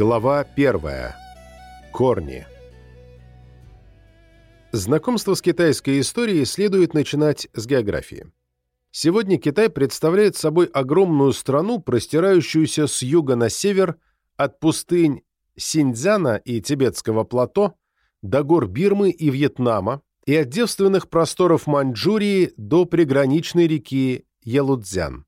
Глава 1. Корни. Знакомство с китайской историей следует начинать с географии. Сегодня Китай представляет собой огромную страну, простирающуюся с юга на север от пустынь Синьцзяна и Тибетского плато до гор Бирмы и Вьетнама и от девственных просторов Маньчжурии до приграничной реки Ялудзян.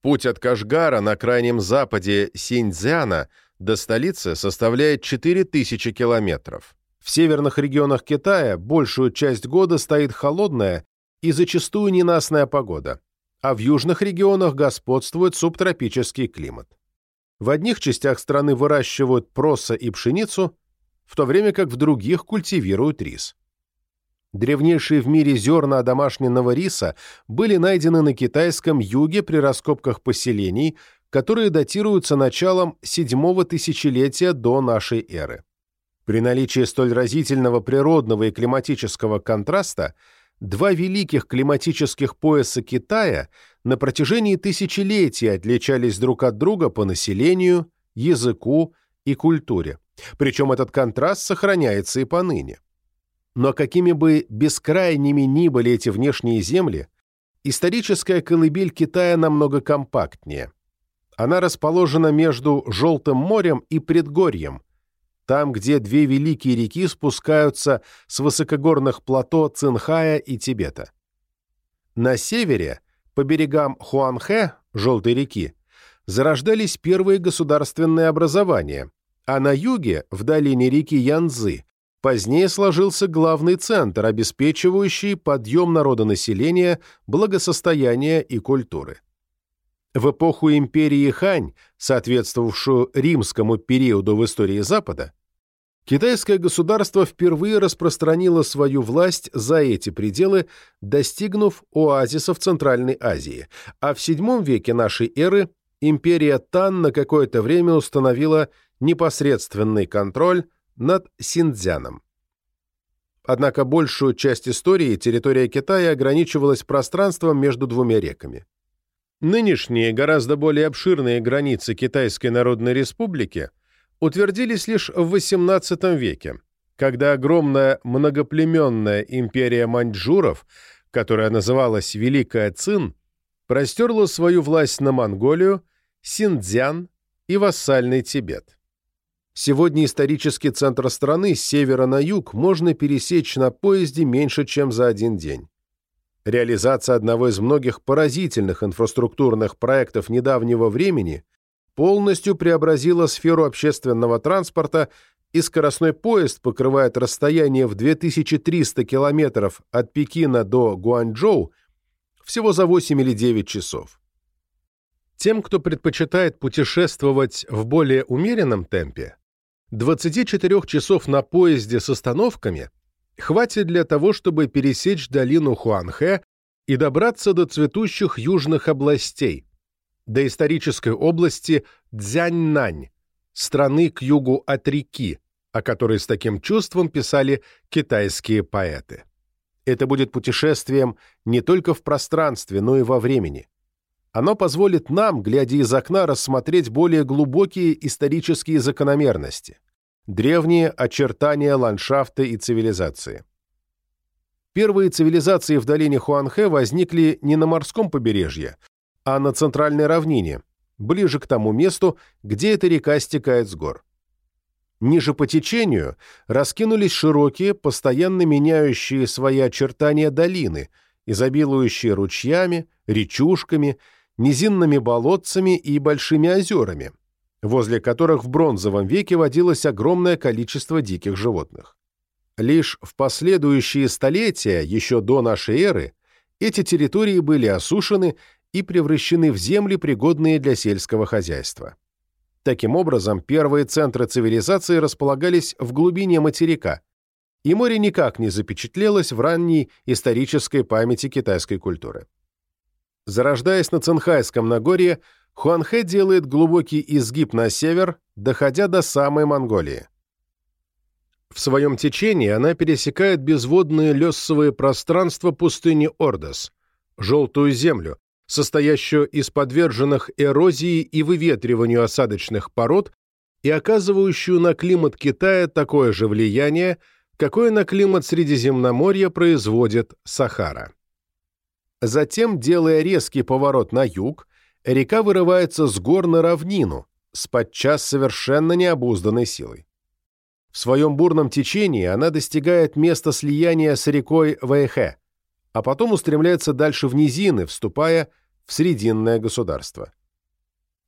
Путь от Кашгара на крайнем западе Синьцзяна – до столицы составляет 4000 километров. В северных регионах Китая большую часть года стоит холодная и зачастую ненастная погода, а в южных регионах господствует субтропический климат. В одних частях страны выращивают проса и пшеницу, в то время как в других культивируют рис. Древнейшие в мире зерна домашнего риса были найдены на китайском юге при раскопках поселений, которые датируются началом седьмого тысячелетия до нашей эры. При наличии столь разительного природного и климатического контраста два великих климатических пояса Китая на протяжении тысячелетий отличались друг от друга по населению, языку и культуре. Причем этот контраст сохраняется и поныне. Но какими бы бескрайними ни были эти внешние земли, историческая колыбель Китая намного компактнее. Она расположена между Желтым морем и Предгорьем, там, где две великие реки спускаются с высокогорных плато Цинхая и Тибета. На севере, по берегам Хуанхэ, Желтой реки, зарождались первые государственные образования, а на юге, в долине реки Янцзы, позднее сложился главный центр, обеспечивающий подъем народонаселения, благосостояния и культуры. В эпоху империи Хань, соответствовавшую римскому периоду в истории Запада, китайское государство впервые распространило свою власть за эти пределы, достигнув оазиса в Центральной Азии, а в VII веке нашей эры империя Тан на какое-то время установила непосредственный контроль над Синьцзяном. Однако большую часть истории территория Китая ограничивалась пространством между двумя реками. Нынешние, гораздо более обширные границы Китайской Народной Республики утвердились лишь в XVIII веке, когда огромная многоплеменная империя маньчжуров, которая называлась Великая Цин, простерла свою власть на Монголию, Синьцзян и вассальный Тибет. Сегодня исторический центр страны с севера на юг можно пересечь на поезде меньше, чем за один день. Реализация одного из многих поразительных инфраструктурных проектов недавнего времени полностью преобразила сферу общественного транспорта, и скоростной поезд покрывает расстояние в 2300 километров от Пекина до Гуанчжоу всего за 8 или 9 часов. Тем, кто предпочитает путешествовать в более умеренном темпе, 24 часов на поезде с остановками – хватит для того, чтобы пересечь долину Хуанхэ и добраться до цветущих южных областей, до исторической области Цзяньнань, страны к югу от реки, о которой с таким чувством писали китайские поэты. Это будет путешествием не только в пространстве, но и во времени. Оно позволит нам, глядя из окна, рассмотреть более глубокие исторические закономерности древние очертания ландшафта и цивилизации. Первые цивилизации в долине Хуанхэ возникли не на морском побережье, а на центральной равнине, ближе к тому месту, где эта река стекает с гор. Ниже по течению раскинулись широкие, постоянно меняющие свои очертания долины, изобилующие ручьями, речушками, низинными болотцами и большими озерами, возле которых в бронзовом веке водилось огромное количество диких животных. Лишь в последующие столетия, еще до нашей эры, эти территории были осушены и превращены в земли, пригодные для сельского хозяйства. Таким образом, первые центры цивилизации располагались в глубине материка, и море никак не запечатлелось в ранней исторической памяти китайской культуры. Зарождаясь на Цинхайском Нагорье, Хуанхэ делает глубокий изгиб на север, доходя до самой Монголии. В своем течении она пересекает безводные лесовые пространства пустыни Ордос, желтую землю, состоящую из подверженных эрозии и выветриванию осадочных пород и оказывающую на климат Китая такое же влияние, какое на климат Средиземноморья производит Сахара. Затем, делая резкий поворот на юг, река вырывается с гор на равнину, с подчас совершенно необузданной силой. В своем бурном течении она достигает места слияния с рекой Вэйхэ, а потом устремляется дальше в низины, вступая в Срединное государство.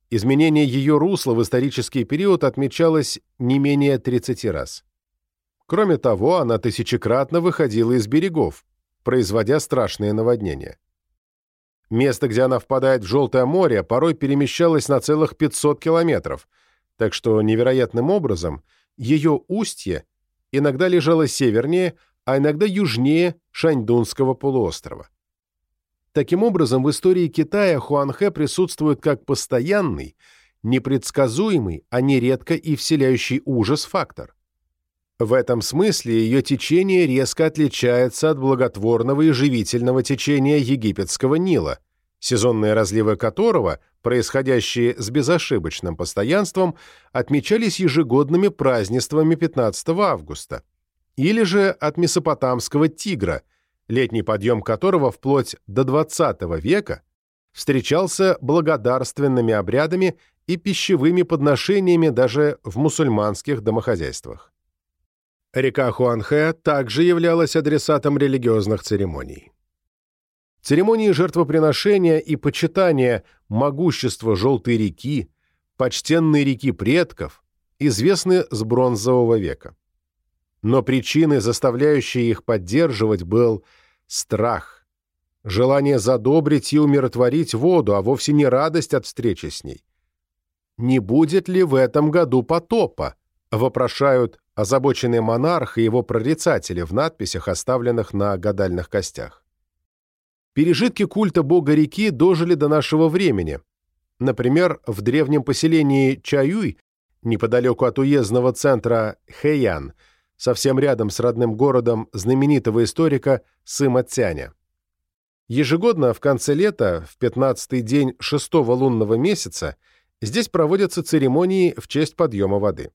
Изменение ее русла в исторический период отмечалось не менее 30 раз. Кроме того, она тысячекратно выходила из берегов, производя страшные наводнения. Место, где она впадает в Желтое море, порой перемещалось на целых 500 километров, так что невероятным образом ее устье иногда лежало севернее, а иногда южнее Шаньдунского полуострова. Таким образом, в истории Китая Хуанхэ присутствует как постоянный, непредсказуемый, а нередко и вселяющий ужас фактор. В этом смысле ее течение резко отличается от благотворного и живительного течения египетского Нила, сезонные разливы которого, происходящие с безошибочным постоянством, отмечались ежегодными празднествами 15 августа, или же от месопотамского Тигра, летний подъем которого вплоть до XX века встречался благодарственными обрядами и пищевыми подношениями даже в мусульманских домохозяйствах. Река Хуанхэ также являлась адресатом религиозных церемоний. Церемонии жертвоприношения и почитания могущества Желтой реки, почтенной реки предков, известны с бронзового века. Но причиной, заставляющей их поддерживать, был страх, желание задобрить и умиротворить воду, а вовсе не радость от встречи с ней. Не будет ли в этом году потопа? вопрошают озабоченный монарх и его прорицатели в надписях, оставленных на гадальных костях. Пережитки культа бога реки дожили до нашего времени. Например, в древнем поселении Чаюй, неподалеку от уездного центра Хэян, совсем рядом с родным городом знаменитого историка Сыма Цяня. Ежегодно в конце лета, в 15-й день шестого лунного месяца, здесь проводятся церемонии в честь подъема воды.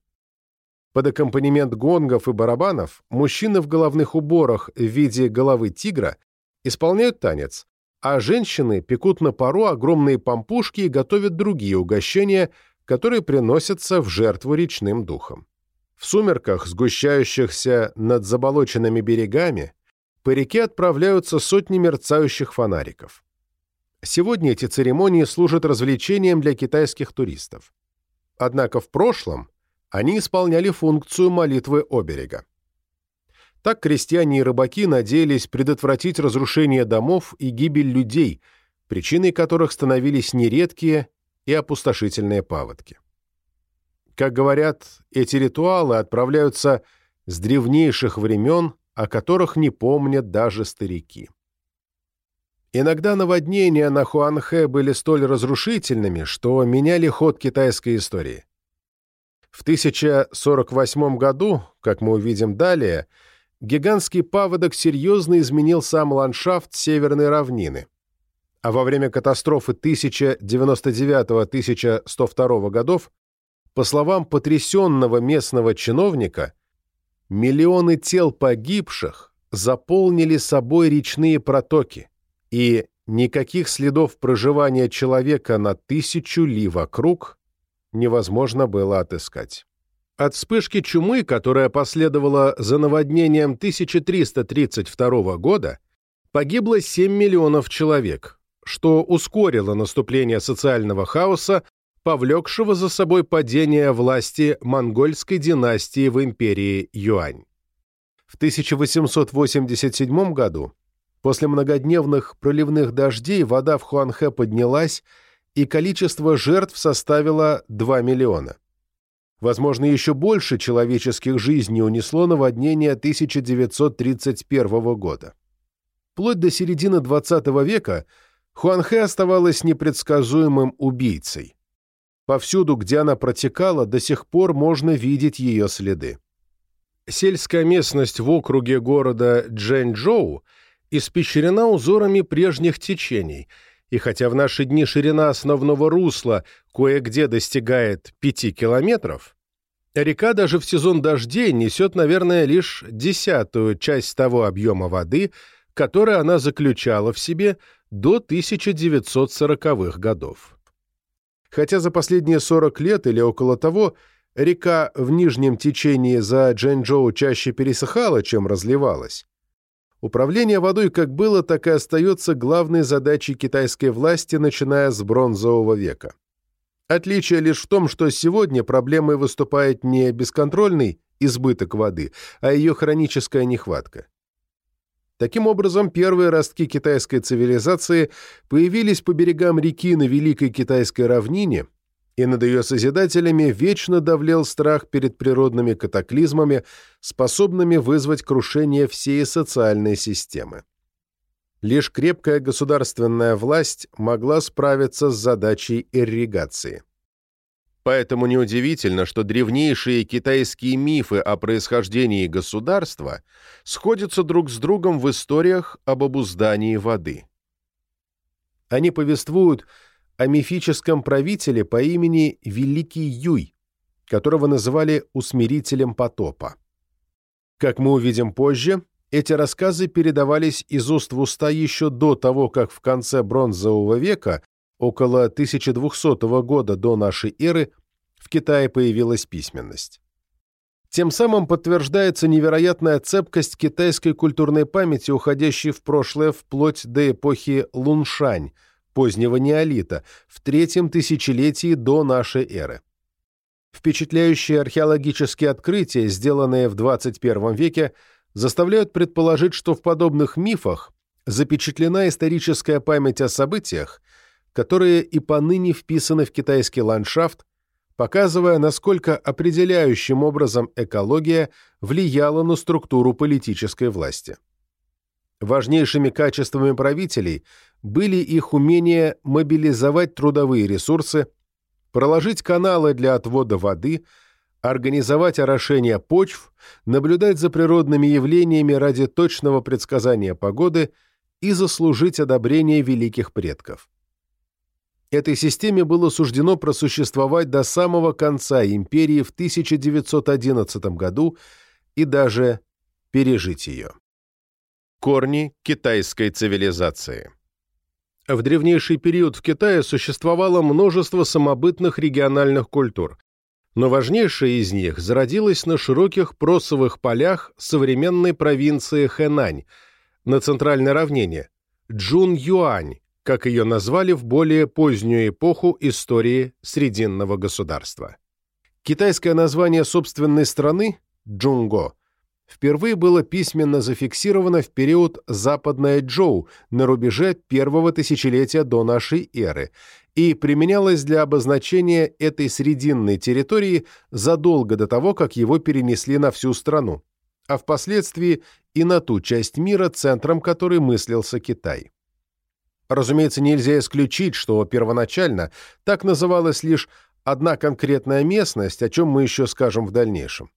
Под аккомпанемент гонгов и барабанов мужчины в головных уборах в виде головы тигра исполняют танец, а женщины пекут на пару огромные пампушки и готовят другие угощения, которые приносятся в жертву речным духам. В сумерках, сгущающихся над заболоченными берегами, по реке отправляются сотни мерцающих фонариков. Сегодня эти церемонии служат развлечением для китайских туристов. Однако в прошлом они исполняли функцию молитвы оберега. Так крестьяне и рыбаки надеялись предотвратить разрушение домов и гибель людей, причиной которых становились нередкие и опустошительные паводки. Как говорят, эти ритуалы отправляются с древнейших времен, о которых не помнят даже старики. Иногда наводнения на Хуанхэ были столь разрушительными, что меняли ход китайской истории. В 1048 году, как мы увидим далее, гигантский паводок серьезно изменил сам ландшафт Северной равнины. А во время катастрофы 1099-1102 годов, по словам потрясенного местного чиновника, миллионы тел погибших заполнили собой речные протоки, и никаких следов проживания человека на тысячу ли вокруг невозможно было отыскать. От вспышки чумы, которая последовала за наводнением 1332 года, погибло 7 миллионов человек, что ускорило наступление социального хаоса, повлекшего за собой падение власти монгольской династии в империи Юань. В 1887 году, после многодневных проливных дождей, вода в Хуанхэ поднялась, и количество жертв составило 2 миллиона. Возможно, еще больше человеческих жизней унесло наводнение 1931 года. Вплоть до середины XX века Хуанхэ оставалась непредсказуемым убийцей. Повсюду, где она протекала, до сих пор можно видеть ее следы. Сельская местность в округе города Джэньчжоу испещрена узорами прежних течений – и хотя в наши дни ширина основного русла кое-где достигает 5 километров, Река даже в сезон дождей несет, наверное, лишь десятую часть того объема воды, который она заключала в себе до 1940-х годов. Хотя за последние 40 лет или около того река в нижнем течении за Джэньчжоу чаще пересыхала, чем разливалась, Управление водой как было, так и остается главной задачей китайской власти, начиная с бронзового века. Отличие лишь в том, что сегодня проблемой выступает не бесконтрольный избыток воды, а ее хроническая нехватка. Таким образом, первые ростки китайской цивилизации появились по берегам реки на Великой Китайской равнине – и над ее созидателями вечно давлел страх перед природными катаклизмами, способными вызвать крушение всей социальной системы. Лишь крепкая государственная власть могла справиться с задачей ирригации. Поэтому неудивительно, что древнейшие китайские мифы о происхождении государства сходятся друг с другом в историях об обуздании воды. Они повествуют о мифическом правителе по имени Великий Юй, которого называли усмирителем потопа. Как мы увидим позже, эти рассказы передавались из уст в уста еще до того, как в конце Бронзового века, около 1200 года до нашей эры, в Китае появилась письменность. Тем самым подтверждается невероятная цепкость китайской культурной памяти, уходящей в прошлое вплоть до эпохи Луншань – позднего неолита, в третьем тысячелетии до нашей эры. Впечатляющие археологические открытия, сделанные в 21 веке, заставляют предположить, что в подобных мифах запечатлена историческая память о событиях, которые и поныне вписаны в китайский ландшафт, показывая, насколько определяющим образом экология влияла на структуру политической власти. Важнейшими качествами правителей были их умение мобилизовать трудовые ресурсы, проложить каналы для отвода воды, организовать орошение почв, наблюдать за природными явлениями ради точного предсказания погоды и заслужить одобрение великих предков. Этой системе было суждено просуществовать до самого конца империи в 1911 году и даже пережить ее. Корни китайской цивилизации В древнейший период в Китае существовало множество самобытных региональных культур, но важнейшая из них зародилась на широких просовых полях современной провинции Хэнань, на центральной равнине, Джун-Юань, как ее назвали в более позднюю эпоху истории Срединного государства. Китайское название собственной страны – Джунго – впервые было письменно зафиксировано в период Западная Джоу на рубеже первого тысячелетия до нашей эры и применялось для обозначения этой срединной территории задолго до того, как его перенесли на всю страну, а впоследствии и на ту часть мира, центром которой мыслился Китай. Разумеется, нельзя исключить, что первоначально так называлась лишь одна конкретная местность, о чем мы еще скажем в дальнейшем.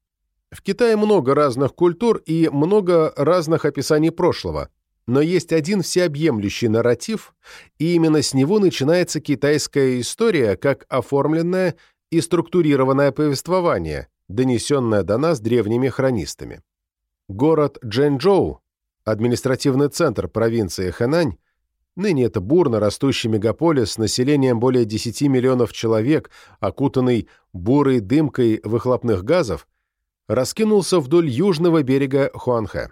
В Китае много разных культур и много разных описаний прошлого, но есть один всеобъемлющий нарратив, и именно с него начинается китайская история как оформленное и структурированное повествование, донесенное до нас древними хронистами. Город Джэнчжоу, административный центр провинции Хэнань, ныне это бурно растущий мегаполис с населением более 10 миллионов человек, окутанный бурой дымкой выхлопных газов, раскинулся вдоль южного берега Хуанхэ.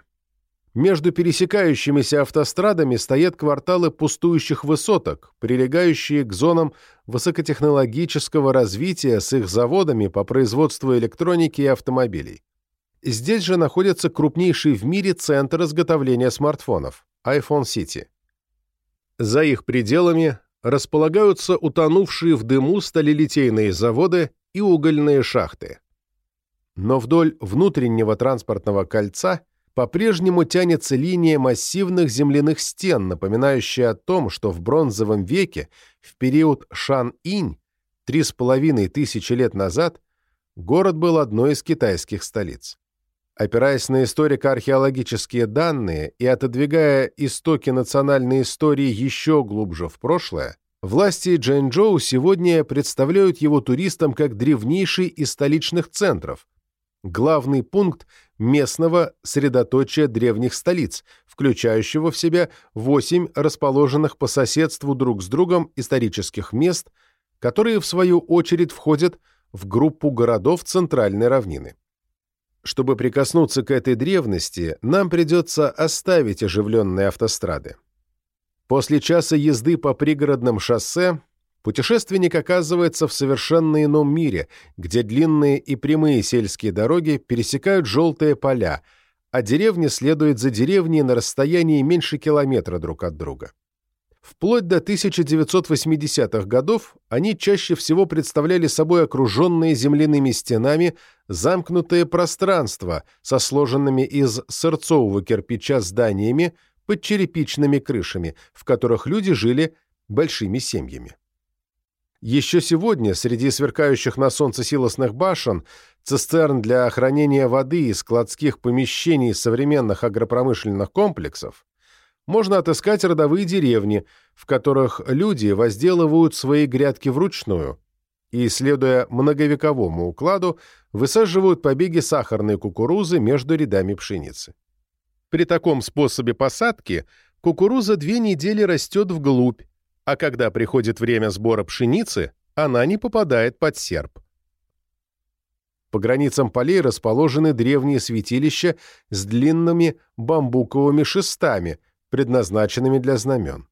Между пересекающимися автострадами стоят кварталы пустующих высоток, прилегающие к зонам высокотехнологического развития с их заводами по производству электроники и автомобилей. Здесь же находится крупнейший в мире центр изготовления смартфонов – iPhone City. За их пределами располагаются утонувшие в дыму сталелитейные заводы и угольные шахты но вдоль внутреннего транспортного кольца по-прежнему тянется линия массивных земляных стен, напоминающая о том, что в бронзовом веке, в период Шан-Инь, три с половиной тысячи лет назад, город был одной из китайских столиц. Опираясь на историко-археологические данные и отодвигая истоки национальной истории еще глубже в прошлое, Власти Джэньчжоу сегодня представляют его туристам как древнейший из столичных центров, главный пункт местного средоточия древних столиц, включающего в себя восемь расположенных по соседству друг с другом исторических мест, которые, в свою очередь, входят в группу городов Центральной равнины. Чтобы прикоснуться к этой древности, нам придется оставить оживленные автострады. После часа езды по пригородным шоссе путешественник оказывается в совершенно ином мире, где длинные и прямые сельские дороги пересекают желтые поля, а деревни следуют за деревней на расстоянии меньше километра друг от друга. Вплоть до 1980-х годов они чаще всего представляли собой окруженные земляными стенами замкнутые пространства со сложенными из сырцового кирпича зданиями под черепичными крышами, в которых люди жили большими семьями. Еще сегодня среди сверкающих на солнце силосных башен, цистерн для хранения воды и складских помещений современных агропромышленных комплексов можно отыскать родовые деревни, в которых люди возделывают свои грядки вручную и, следуя многовековому укладу, высаживают побеги сахарной кукурузы между рядами пшеницы. При таком способе посадки кукуруза две недели растет вглубь, а когда приходит время сбора пшеницы, она не попадает под серп. По границам полей расположены древние святилища с длинными бамбуковыми шестами, предназначенными для знамен.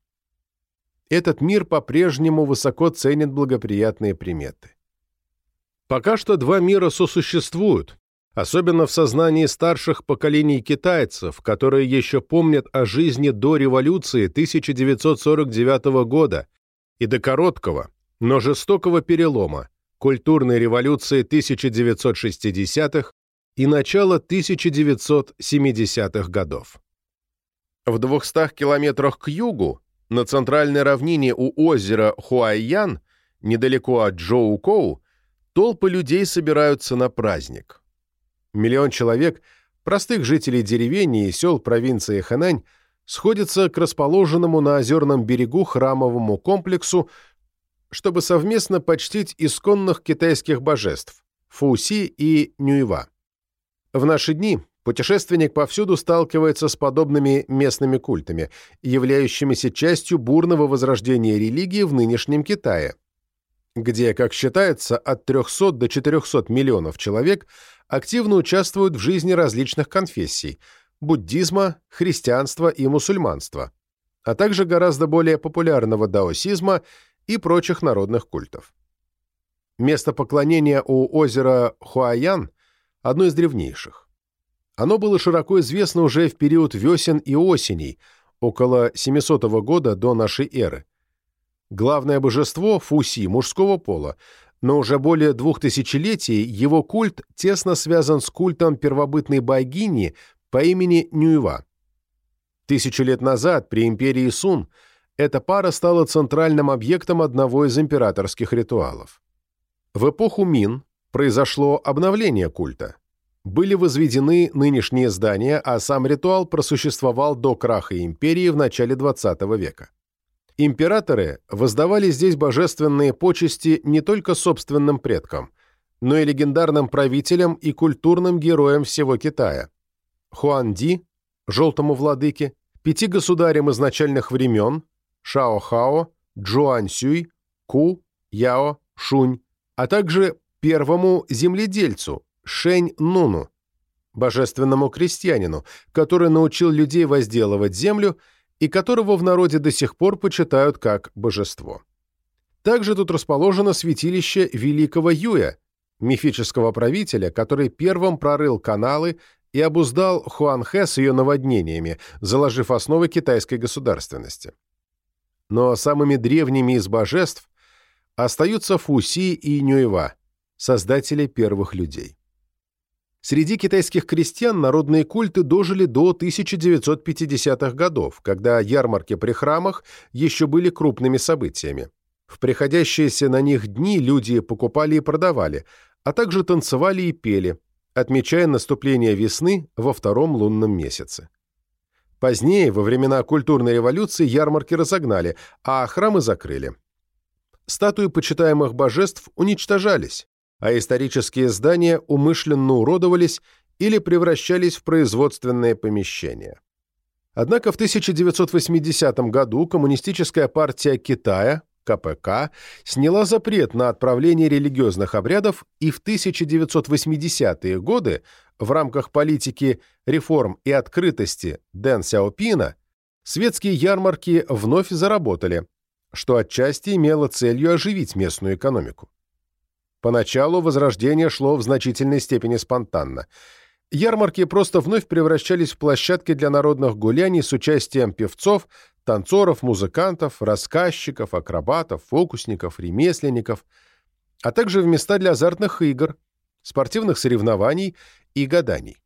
Этот мир по-прежнему высоко ценит благоприятные приметы. Пока что два мира сосуществуют, особенно в сознании старших поколений китайцев, которые еще помнят о жизни до революции 1949 года и до короткого, но жестокого перелома, культурной революции 1960-х и начала 1970-х годов. В 200 километрах к югу, на центральной равнине у озера Хуайян, недалеко от Джоу-Коу, толпы людей собираются на праздник. Миллион человек, простых жителей деревень и сел провинции Хэнань, сходятся к расположенному на озерном берегу храмовому комплексу, чтобы совместно почтить исконных китайских божеств – Фуси и Нюйва. В наши дни Путешественник повсюду сталкивается с подобными местными культами, являющимися частью бурного возрождения религии в нынешнем Китае, где, как считается, от 300 до 400 миллионов человек активно участвуют в жизни различных конфессий – буддизма, христианства и мусульманства, а также гораздо более популярного даосизма и прочих народных культов. Место поклонения у озера Хуаян – одно из древнейших. Оно было широко известно уже в период весен и осеней, около 700 года до нашей эры. Главное божество – Фуси, мужского пола, но уже более двух тысячелетий его культ тесно связан с культом первобытной богини по имени Нюйва. Тысячу лет назад, при империи Сун, эта пара стала центральным объектом одного из императорских ритуалов. В эпоху Мин произошло обновление культа – были возведены нынешние здания, а сам ритуал просуществовал до краха империи в начале XX века. Императоры воздавали здесь божественные почести не только собственным предкам, но и легендарным правителям и культурным героям всего Китая. Хуанди, желтому владыке, пяти государям изначальных времен, Шао-Хао, Джуань-Сюй, Ку, Яо, Шунь, а также первому земледельцу, Шень-Нуну, божественному крестьянину, который научил людей возделывать землю и которого в народе до сих пор почитают как божество. Также тут расположено святилище Великого Юя, мифического правителя, который первым прорыл каналы и обуздал Хуанхэ с ее наводнениями, заложив основы китайской государственности. Но самыми древними из божеств остаются Фуси и Нюева, создатели первых людей. Среди китайских крестьян народные культы дожили до 1950-х годов, когда ярмарки при храмах еще были крупными событиями. В приходящиеся на них дни люди покупали и продавали, а также танцевали и пели, отмечая наступление весны во втором лунном месяце. Позднее, во времена культурной революции, ярмарки разогнали, а храмы закрыли. статуи почитаемых божеств уничтожались, а исторические здания умышленно уродовались или превращались в производственные помещения. Однако в 1980 году Коммунистическая партия Китая, КПК, сняла запрет на отправление религиозных обрядов и в 1980-е годы в рамках политики реформ и открытости Дэн Сяопина светские ярмарки вновь заработали, что отчасти имело целью оживить местную экономику. Поначалу возрождение шло в значительной степени спонтанно. Ярмарки просто вновь превращались в площадки для народных гуляний с участием певцов, танцоров, музыкантов, рассказчиков, акробатов, фокусников, ремесленников, а также в места для азартных игр, спортивных соревнований и гаданий.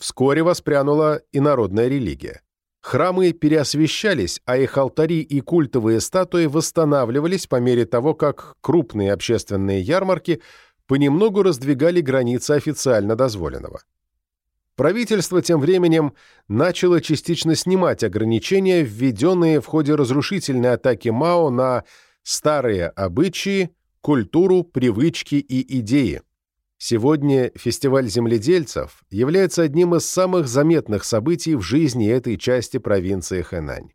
Вскоре воспрянула и народная религия. Храмы переосвещались, а их алтари и культовые статуи восстанавливались по мере того, как крупные общественные ярмарки понемногу раздвигали границы официально дозволенного. Правительство тем временем начало частично снимать ограничения, введенные в ходе разрушительной атаки Мао на старые обычаи, культуру, привычки и идеи. Сегодня фестиваль земледельцев является одним из самых заметных событий в жизни этой части провинции Хэнань.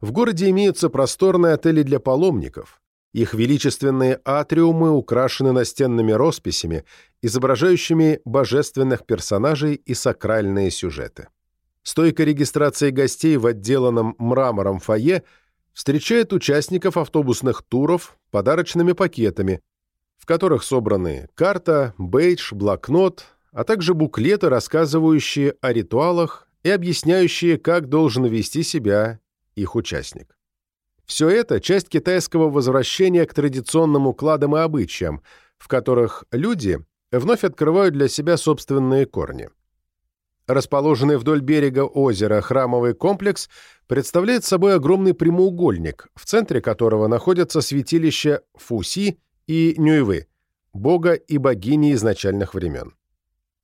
В городе имеются просторные отели для паломников. Их величественные атриумы украшены настенными росписями, изображающими божественных персонажей и сакральные сюжеты. Стойка регистрации гостей в отделанном мрамором фойе встречает участников автобусных туров подарочными пакетами, в которых собраны карта, бейдж, блокнот, а также буклеты, рассказывающие о ритуалах и объясняющие, как должен вести себя их участник. Все это – часть китайского возвращения к традиционным укладам и обычаям, в которых люди вновь открывают для себя собственные корни. Расположенный вдоль берега озера храмовый комплекс представляет собой огромный прямоугольник, в центре которого находятся святилища Фуси и Нюйвы, бога и богини изначальных времен.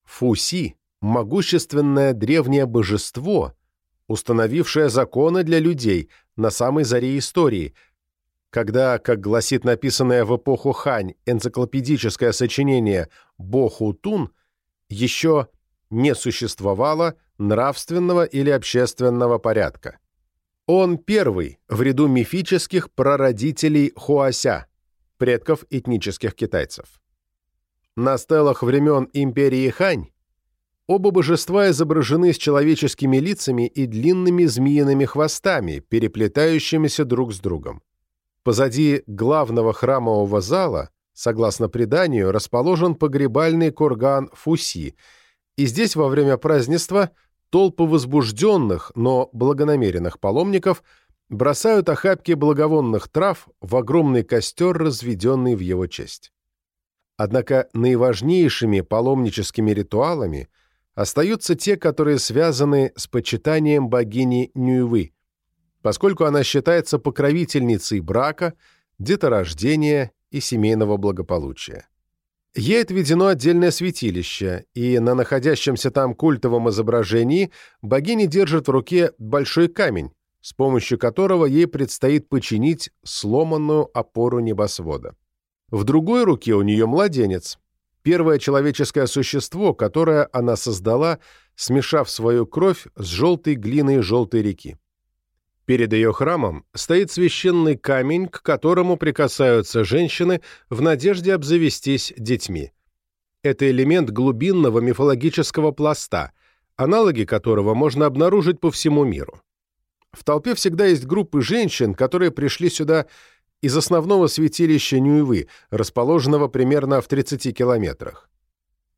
Фуси – могущественное древнее божество, установившее законы для людей на самой заре истории, когда, как гласит написанное в эпоху Хань энциклопедическое сочинение «Боху-тун», еще не существовало нравственного или общественного порядка. Он первый в ряду мифических прародителей Хуася – предков этнических китайцев. На стелах времен империи Хань оба божества изображены с человеческими лицами и длинными змеиными хвостами, переплетающимися друг с другом. Позади главного храмового зала, согласно преданию, расположен погребальный курган Фуси, и здесь во время празднества толпы возбужденных, но благонамеренных паломников – бросают охапки благовонных трав в огромный костер, разведенный в его честь. Однако наиважнейшими паломническими ритуалами остаются те, которые связаны с почитанием богини Нюйвы, поскольку она считается покровительницей брака, деторождения и семейного благополучия. Ей отведено отдельное святилище, и на находящемся там культовом изображении богиня держит в руке большой камень, с помощью которого ей предстоит починить сломанную опору небосвода. В другой руке у нее младенец, первое человеческое существо, которое она создала, смешав свою кровь с желтой глиной желтой реки. Перед ее храмом стоит священный камень, к которому прикасаются женщины в надежде обзавестись детьми. Это элемент глубинного мифологического пласта, аналоги которого можно обнаружить по всему миру. В толпе всегда есть группы женщин, которые пришли сюда из основного святилища Нюйвы, расположенного примерно в 30 километрах.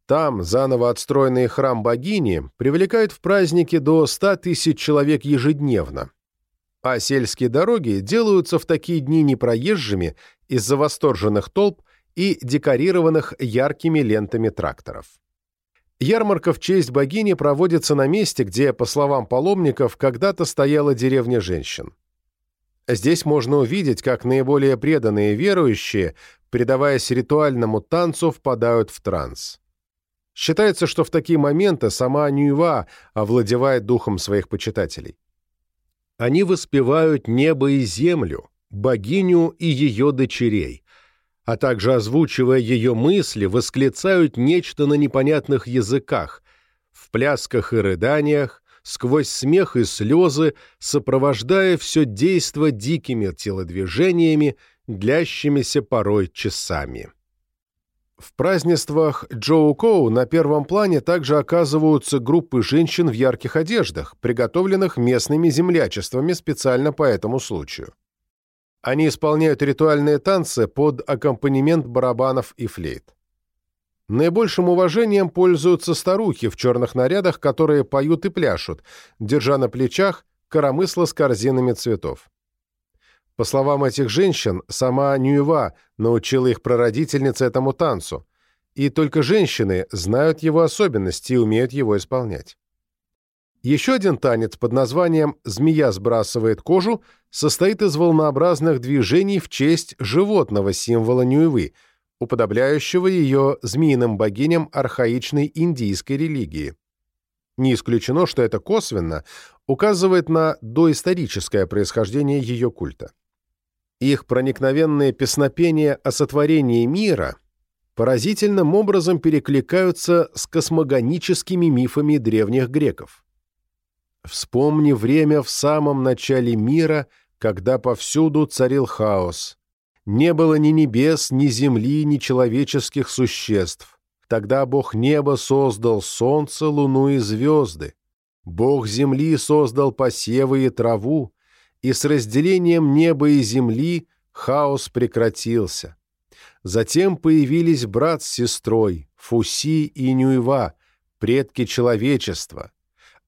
Там заново отстроенный храм богини привлекает в праздники до 100 тысяч человек ежедневно, а сельские дороги делаются в такие дни непроезжими из-за восторженных толп и декорированных яркими лентами тракторов. Ярмарка в честь богини проводится на месте, где, по словам паломников, когда-то стояла деревня женщин. Здесь можно увидеть, как наиболее преданные верующие, предаваясь ритуальному танцу, впадают в транс. Считается, что в такие моменты сама Нюйва овладевает духом своих почитателей. Они воспевают небо и землю, богиню и ее дочерей, а также озвучивая ее мысли, восклицают нечто на непонятных языках, в плясках и рыданиях, сквозь смех и слезы, сопровождая все действо дикими телодвижениями, длящимися порой часами. В празднествах Джоу Коу на первом плане также оказываются группы женщин в ярких одеждах, приготовленных местными землячествами специально по этому случаю. Они исполняют ритуальные танцы под аккомпанемент барабанов и флейт. Наибольшим уважением пользуются старухи в черных нарядах, которые поют и пляшут, держа на плечах коромысло с корзинами цветов. По словам этих женщин, сама Нюева научила их прародительница этому танцу, и только женщины знают его особенности и умеют его исполнять. Еще один танец под названием «Змея сбрасывает кожу» состоит из волнообразных движений в честь животного символа Нюевы, уподобляющего ее змеиным богиням архаичной индийской религии. Не исключено, что это косвенно указывает на доисторическое происхождение ее культа. Их проникновенные песнопения о сотворении мира поразительным образом перекликаются с космогоническими мифами древних греков. Вспомни время в самом начале мира, когда повсюду царил хаос. Не было ни небес, ни земли, ни человеческих существ. Тогда Бог неба создал солнце, луну и звезды. Бог земли создал посевы и траву, и с разделением неба и земли хаос прекратился. Затем появились брат с сестрой, Фуси и Нюйва, предки человечества.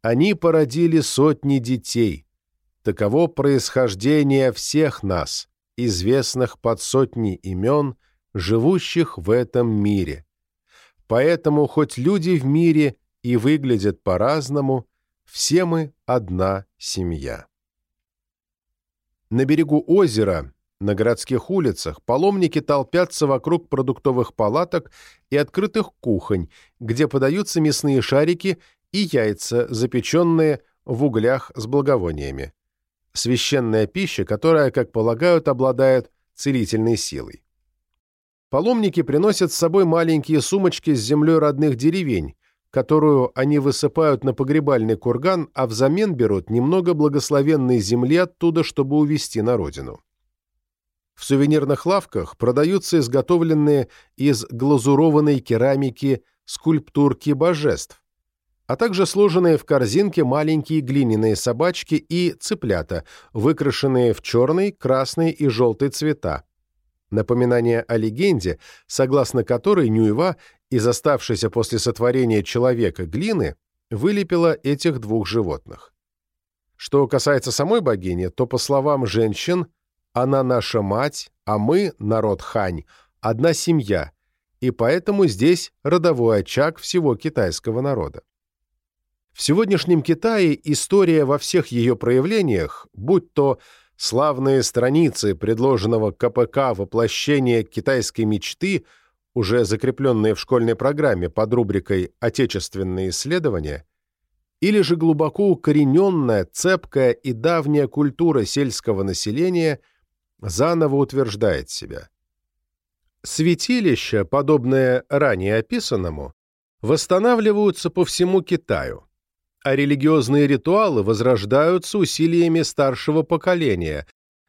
Они породили сотни детей. Таково происхождение всех нас, известных под сотни имен, живущих в этом мире. Поэтому хоть люди в мире и выглядят по-разному, все мы одна семья. На берегу озера, на городских улицах, паломники толпятся вокруг продуктовых палаток и открытых кухонь, где подаются мясные шарики и яйца, запеченные в углях с благовониями. Священная пища, которая, как полагают, обладает целительной силой. Паломники приносят с собой маленькие сумочки с землей родных деревень, которую они высыпают на погребальный курган, а взамен берут немного благословенной земли оттуда, чтобы увезти на родину. В сувенирных лавках продаются изготовленные из глазурованной керамики скульптурки божеств, а также сложенные в корзинке маленькие глиняные собачки и цыплята, выкрашенные в черный, красный и желтый цвета. Напоминание о легенде, согласно которой Нюева из оставшейся после сотворения человека глины вылепила этих двух животных. Что касается самой богини, то, по словам женщин, она наша мать, а мы, народ Хань, одна семья, и поэтому здесь родовой очаг всего китайского народа. В сегодняшнем Китае история во всех ее проявлениях, будь то славные страницы предложенного КПК воплощения китайской мечты – уже закрепленные в школьной программе под рубрикой «Отечественные исследования», или же глубоко укорененная, цепкая и давняя культура сельского населения заново утверждает себя. Святилища, подобные ранее описанному, восстанавливаются по всему Китаю, а религиозные ритуалы возрождаются усилиями старшего поколения,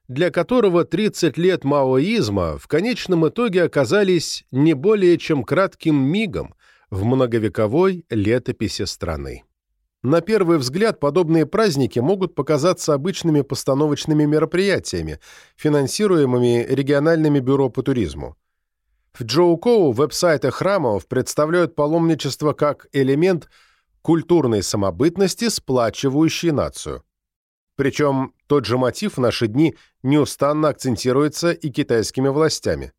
для которого 30 лет маоизма в конечном итоге оказались не более чем кратким мигом в многовековой летописи страны. На первый взгляд подобные праздники могут показаться обычными постановочными мероприятиями, финансируемыми региональными бюро по туризму. В Джоукоу веб-сайты храмов представляют паломничество как элемент культурной самобытности, сплачивающей нацию. Причем тот же мотив в наши дни неустанно акцентируется и китайскими властями.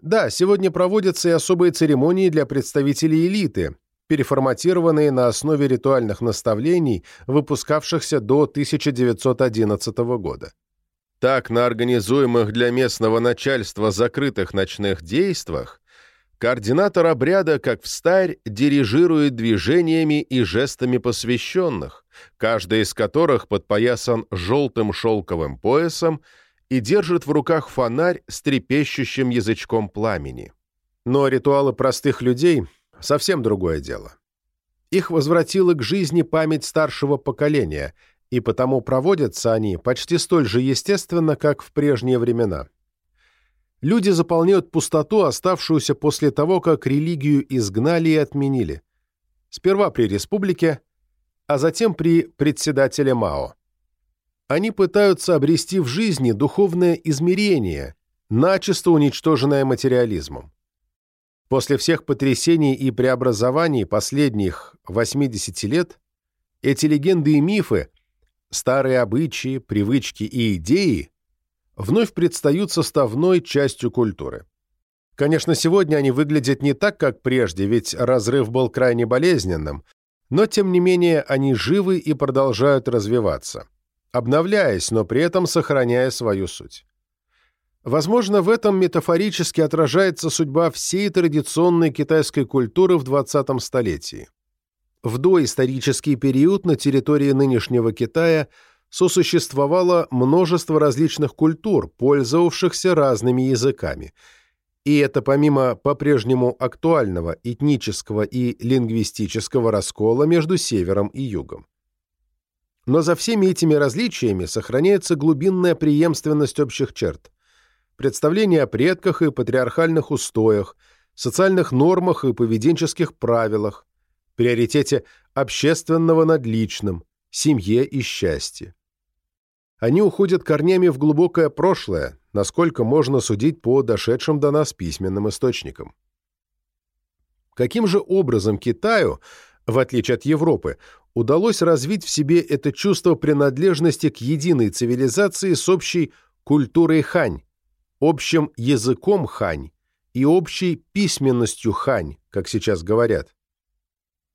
Да, сегодня проводятся и особые церемонии для представителей элиты, переформатированные на основе ритуальных наставлений, выпускавшихся до 1911 года. Так, на организуемых для местного начальства закрытых ночных действиях координатор обряда, как встарь, дирижирует движениями и жестами посвященных, каждый из которых подпоясан желтым шелковым поясом и держит в руках фонарь с трепещущим язычком пламени. Но ритуалы простых людей — совсем другое дело. Их возвратила к жизни память старшего поколения, и потому проводятся они почти столь же естественно, как в прежние времена. Люди заполняют пустоту, оставшуюся после того, как религию изгнали и отменили. Сперва при республике, а затем при председателе Мао. Они пытаются обрести в жизни духовное измерение, начисто уничтоженное материализмом. После всех потрясений и преобразований последних 80 лет эти легенды и мифы, старые обычаи, привычки и идеи вновь предстают составной частью культуры. Конечно, сегодня они выглядят не так, как прежде, ведь разрыв был крайне болезненным, но, тем не менее, они живы и продолжают развиваться, обновляясь, но при этом сохраняя свою суть. Возможно, в этом метафорически отражается судьба всей традиционной китайской культуры в 20 столетии. В доисторический период на территории нынешнего Китая сосуществовало множество различных культур, пользовавшихся разными языками. И это помимо по-прежнему актуального этнического и лингвистического раскола между севером и югом. Но за всеми этими различиями сохраняется глубинная преемственность общих черт – представления о предках и патриархальных устоях, социальных нормах и поведенческих правилах, приоритете общественного над личным, семье и счастье. Они уходят корнями в глубокое прошлое, насколько можно судить по дошедшим до нас письменным источникам. Каким же образом Китаю, в отличие от Европы, удалось развить в себе это чувство принадлежности к единой цивилизации с общей культурой хань, общим языком хань и общей письменностью хань, как сейчас говорят.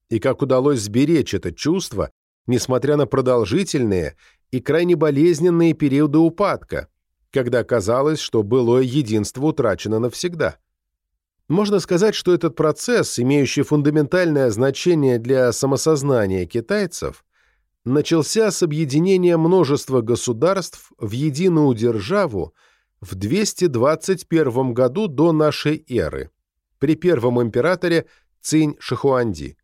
И как удалось сберечь это чувство, несмотря на продолжительные и крайне болезненные периоды упадка, когда казалось, что былое единство утрачено навсегда. Можно сказать, что этот процесс, имеющий фундаментальное значение для самосознания китайцев, начался с объединения множества государств в единую державу в 221 году до нашей эры, при первом императоре Цинь Шихуанди.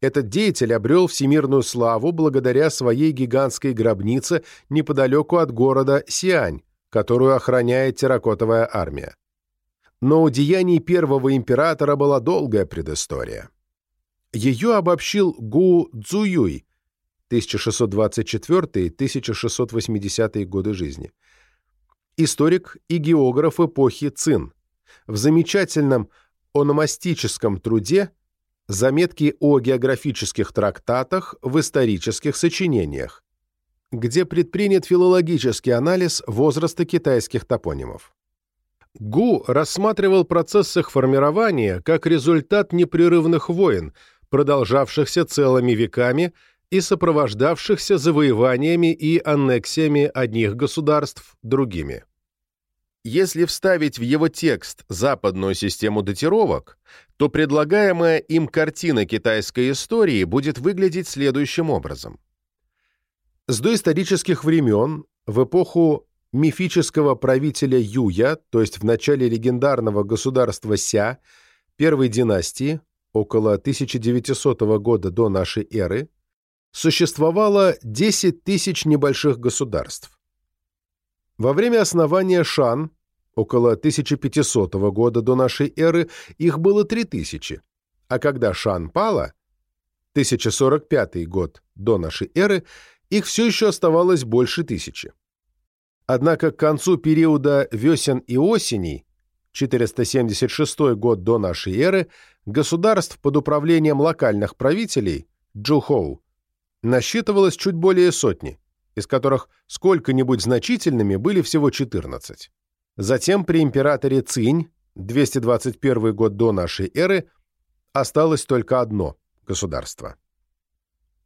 Этот деятель обрел всемирную славу благодаря своей гигантской гробнице неподалеку от города Сиань, которую охраняет терракотовая армия. Но у деяний первого императора была долгая предыстория. Ее обобщил Гу Цзуюй 1624-1680 годы жизни – историк и географ эпохи Цин, в замечательном ономастическом труде «Заметки о географических трактатах в исторических сочинениях», где предпринят филологический анализ возраста китайских топонимов. Гу рассматривал процесс их формирования как результат непрерывных войн, продолжавшихся целыми веками и сопровождавшихся завоеваниями и аннексиями одних государств другими. Если вставить в его текст западную систему датировок, то предлагаемая им картина китайской истории будет выглядеть следующим образом. С доисторических времен, в эпоху мифического правителя Юя, то есть в начале легендарного государства Ся, первой династии, около 1900 года до нашей эры, существовало 10 тысяч небольших государств. Во время основания Шан, около 1500 года до нашей эры, их было 3000, а когда Шан пала, 1045 год до нашей эры, их все еще оставалось больше тысячи. Однако к концу периода весен и осеней, 476 год до нашей эры, государств под управлением локальных правителей, Джухоу, насчитывалось чуть более сотни, из которых сколько-нибудь значительными были всего 14. Затем при императоре Цинь, 221 год до нашей эры, осталось только одно государство.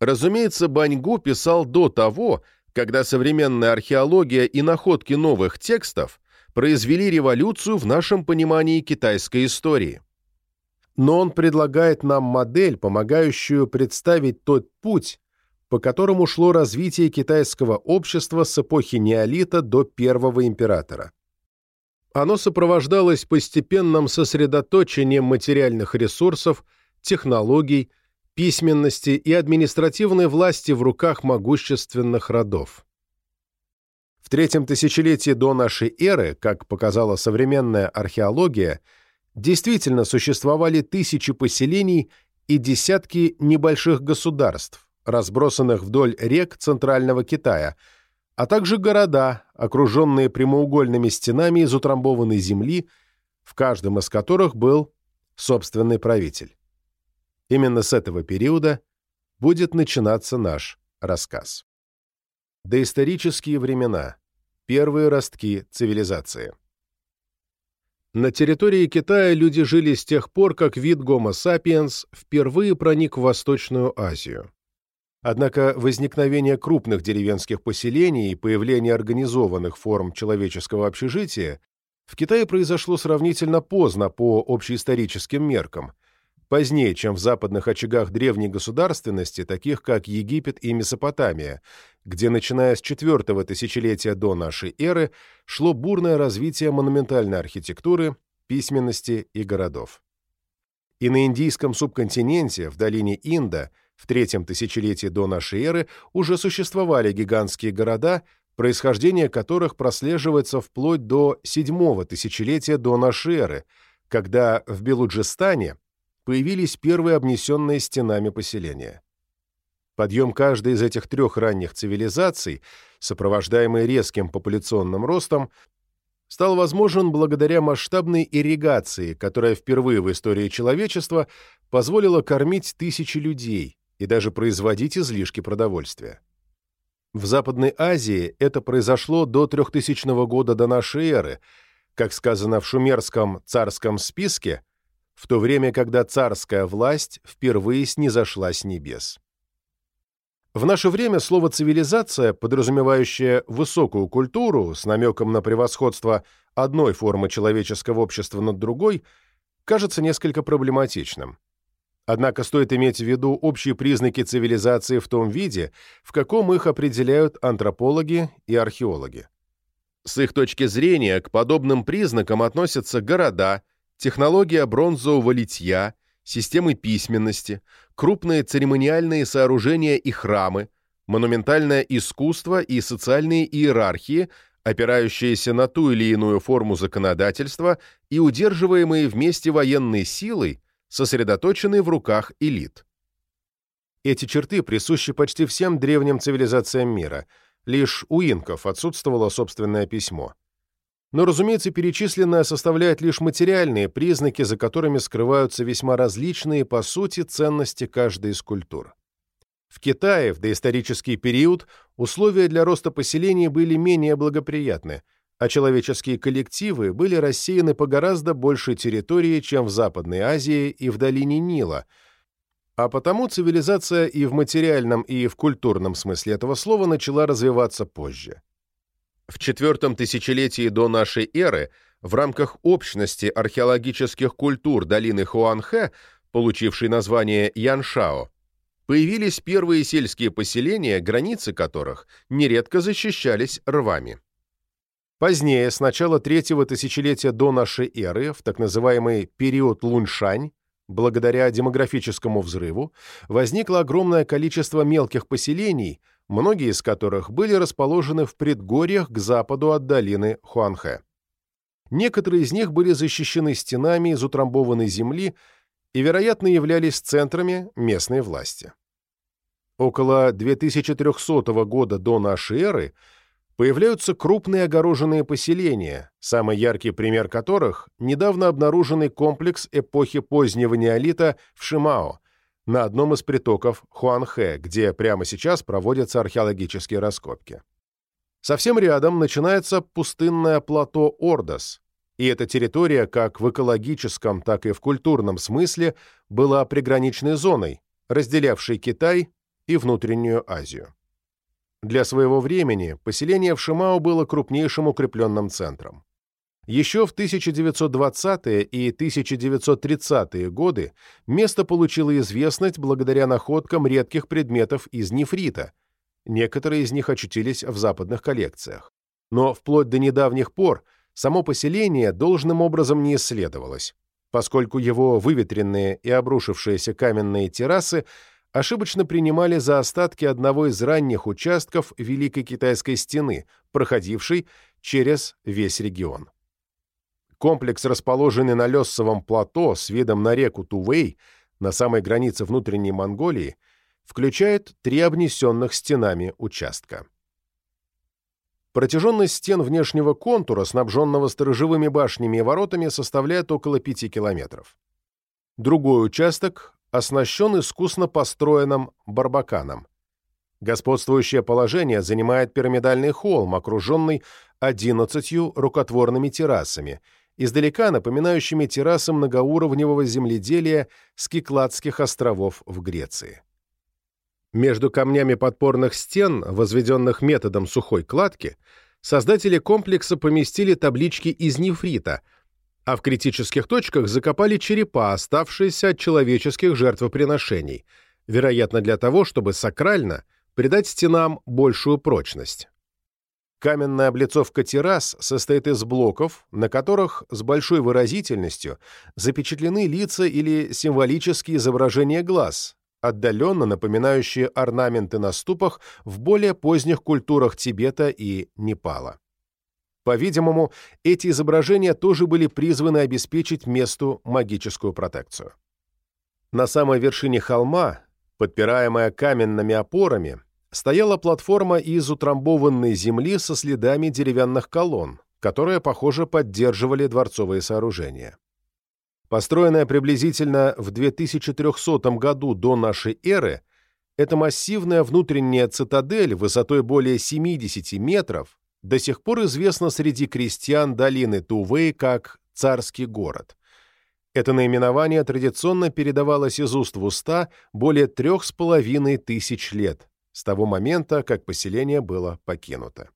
Разумеется, Баньгу писал до того, когда современная археология и находки новых текстов произвели революцию в нашем понимании китайской истории. Но он предлагает нам модель, помогающую представить тот путь, по которому шло развитие китайского общества с эпохи неолита до первого императора. Оно сопровождалось постепенным сосредоточением материальных ресурсов, технологий, письменности и административной власти в руках могущественных родов. В третьем тысячелетии до нашей эры, как показала современная археология, действительно существовали тысячи поселений и десятки небольших государств, разбросанных вдоль рек Центрального Китая, а также города, окруженные прямоугольными стенами из утрамбованной земли, в каждом из которых был собственный правитель. Именно с этого периода будет начинаться наш рассказ. Доисторические времена. Первые ростки цивилизации. На территории Китая люди жили с тех пор, как вид Homo sapiens впервые проник в Восточную Азию. Однако возникновение крупных деревенских поселений и появление организованных форм человеческого общежития в Китае произошло сравнительно поздно по общеисторическим меркам, позднее, чем в западных очагах древней государственности, таких как Египет и Месопотамия, где, начиная с IV тысячелетия до нашей эры, шло бурное развитие монументальной архитектуры, письменности и городов. И на индийском субконтиненте, в долине Инда, в третьем тысячелетии до нашей эры уже существовали гигантские города, происхождение которых прослеживается вплоть до седьмого тысячелетия до нашей эры, когда в Белуджистане появились первые обнесенные стенами поселения. Подъем каждой из этих трех ранних цивилизаций, сопровождаемый резким популяционным ростом, стал возможен благодаря масштабной ирригации, которая впервые в истории человечества позволила кормить тысячи людей, и даже производить излишки продовольствия. В Западной Азии это произошло до 3000 года до нашей эры, как сказано в шумерском царском списке, в то время, когда царская власть впервые снизошла с небес. В наше время слово «цивилизация», подразумевающее высокую культуру с намеком на превосходство одной формы человеческого общества над другой, кажется несколько проблематичным. Однако стоит иметь в виду общие признаки цивилизации в том виде, в каком их определяют антропологи и археологи. С их точки зрения к подобным признакам относятся города, технология бронзового литья, системы письменности, крупные церемониальные сооружения и храмы, монументальное искусство и социальные иерархии, опирающиеся на ту или иную форму законодательства и удерживаемые вместе военной силой, сосредоточенный в руках элит. Эти черты присущи почти всем древним цивилизациям мира, лишь у инков отсутствовало собственное письмо. Но, разумеется, перечисленное составляет лишь материальные признаки, за которыми скрываются весьма различные по сути ценности каждой из культур. В Китае в доисторический период условия для роста поселений были менее благоприятны – а человеческие коллективы были рассеяны по гораздо большей территории, чем в Западной Азии и в долине Нила, а потому цивилизация и в материальном, и в культурном смысле этого слова начала развиваться позже. В четвертом тысячелетии до нашей эры в рамках общности археологических культур долины Хуанхэ, получившей название Яншао, появились первые сельские поселения, границы которых нередко защищались рвами. Позднее, с начала третьего тысячелетия до нашей эры, в так называемый период Луншань, благодаря демографическому взрыву, возникло огромное количество мелких поселений, многие из которых были расположены в предгорьях к западу от долины Хуанхэ. Некоторые из них были защищены стенами из утрамбованной земли и, вероятно, являлись центрами местной власти. Около 2300 года до нашей эры – появляются крупные огороженные поселения, самый яркий пример которых – недавно обнаруженный комплекс эпохи позднего неолита в Шимао, на одном из притоков Хуанхэ, где прямо сейчас проводятся археологические раскопки. Совсем рядом начинается пустынное плато Ордос, и эта территория как в экологическом, так и в культурном смысле была приграничной зоной, разделявшей Китай и внутреннюю Азию. Для своего времени поселение в Шимао было крупнейшим укрепленным центром. Еще в 1920-е и 1930-е годы место получило известность благодаря находкам редких предметов из нефрита. Некоторые из них очутились в западных коллекциях. Но вплоть до недавних пор само поселение должным образом не исследовалось, поскольку его выветренные и обрушившиеся каменные террасы ошибочно принимали за остатки одного из ранних участков Великой Китайской стены, проходившей через весь регион. Комплекс, расположенный на Лессовом плато с видом на реку Тувей, на самой границе внутренней Монголии, включает три обнесенных стенами участка. Протяженность стен внешнего контура, снабженного сторожевыми башнями и воротами, составляет около 5 километров. Другой участок оснащен искусно построенным барбаканом. Господствующее положение занимает пирамидальный холм, окруженный 11 рукотворными террасами, издалека напоминающими террасы многоуровневого земледелия Скикладских островов в Греции. Между камнями подпорных стен, возведенных методом сухой кладки, создатели комплекса поместили таблички из нефрита, а в критических точках закопали черепа, оставшиеся от человеческих жертвоприношений, вероятно для того, чтобы сакрально придать стенам большую прочность. Каменная облицовка террас состоит из блоков, на которых с большой выразительностью запечатлены лица или символические изображения глаз, отдаленно напоминающие орнаменты на ступах в более поздних культурах Тибета и Непала. По-видимому, эти изображения тоже были призваны обеспечить месту магическую протекцию. На самой вершине холма, подпираемая каменными опорами, стояла платформа из утрамбованной земли со следами деревянных колонн, которые, похоже, поддерживали дворцовые сооружения. Построенная приблизительно в 2300 году до нашей эры, эта массивная внутренняя цитадель высотой более 70 метров до сих пор известна среди крестьян долины Тувей как «царский город». Это наименование традиционно передавалось из уст в уста более трех с половиной тысяч лет, с того момента, как поселение было покинуто.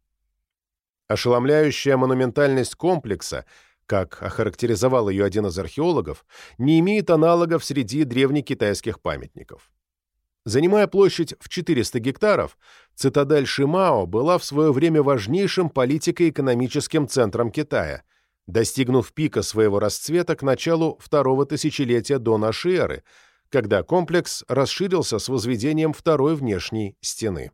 Ошеломляющая монументальность комплекса – как охарактеризовал ее один из археологов, не имеет аналогов среди древнекитайских памятников. Занимая площадь в 400 гектаров, цитадель Шимао была в свое время важнейшим политико-экономическим центром Китая, достигнув пика своего расцвета к началу второго тысячелетия до нашей эры, когда комплекс расширился с возведением второй внешней стены.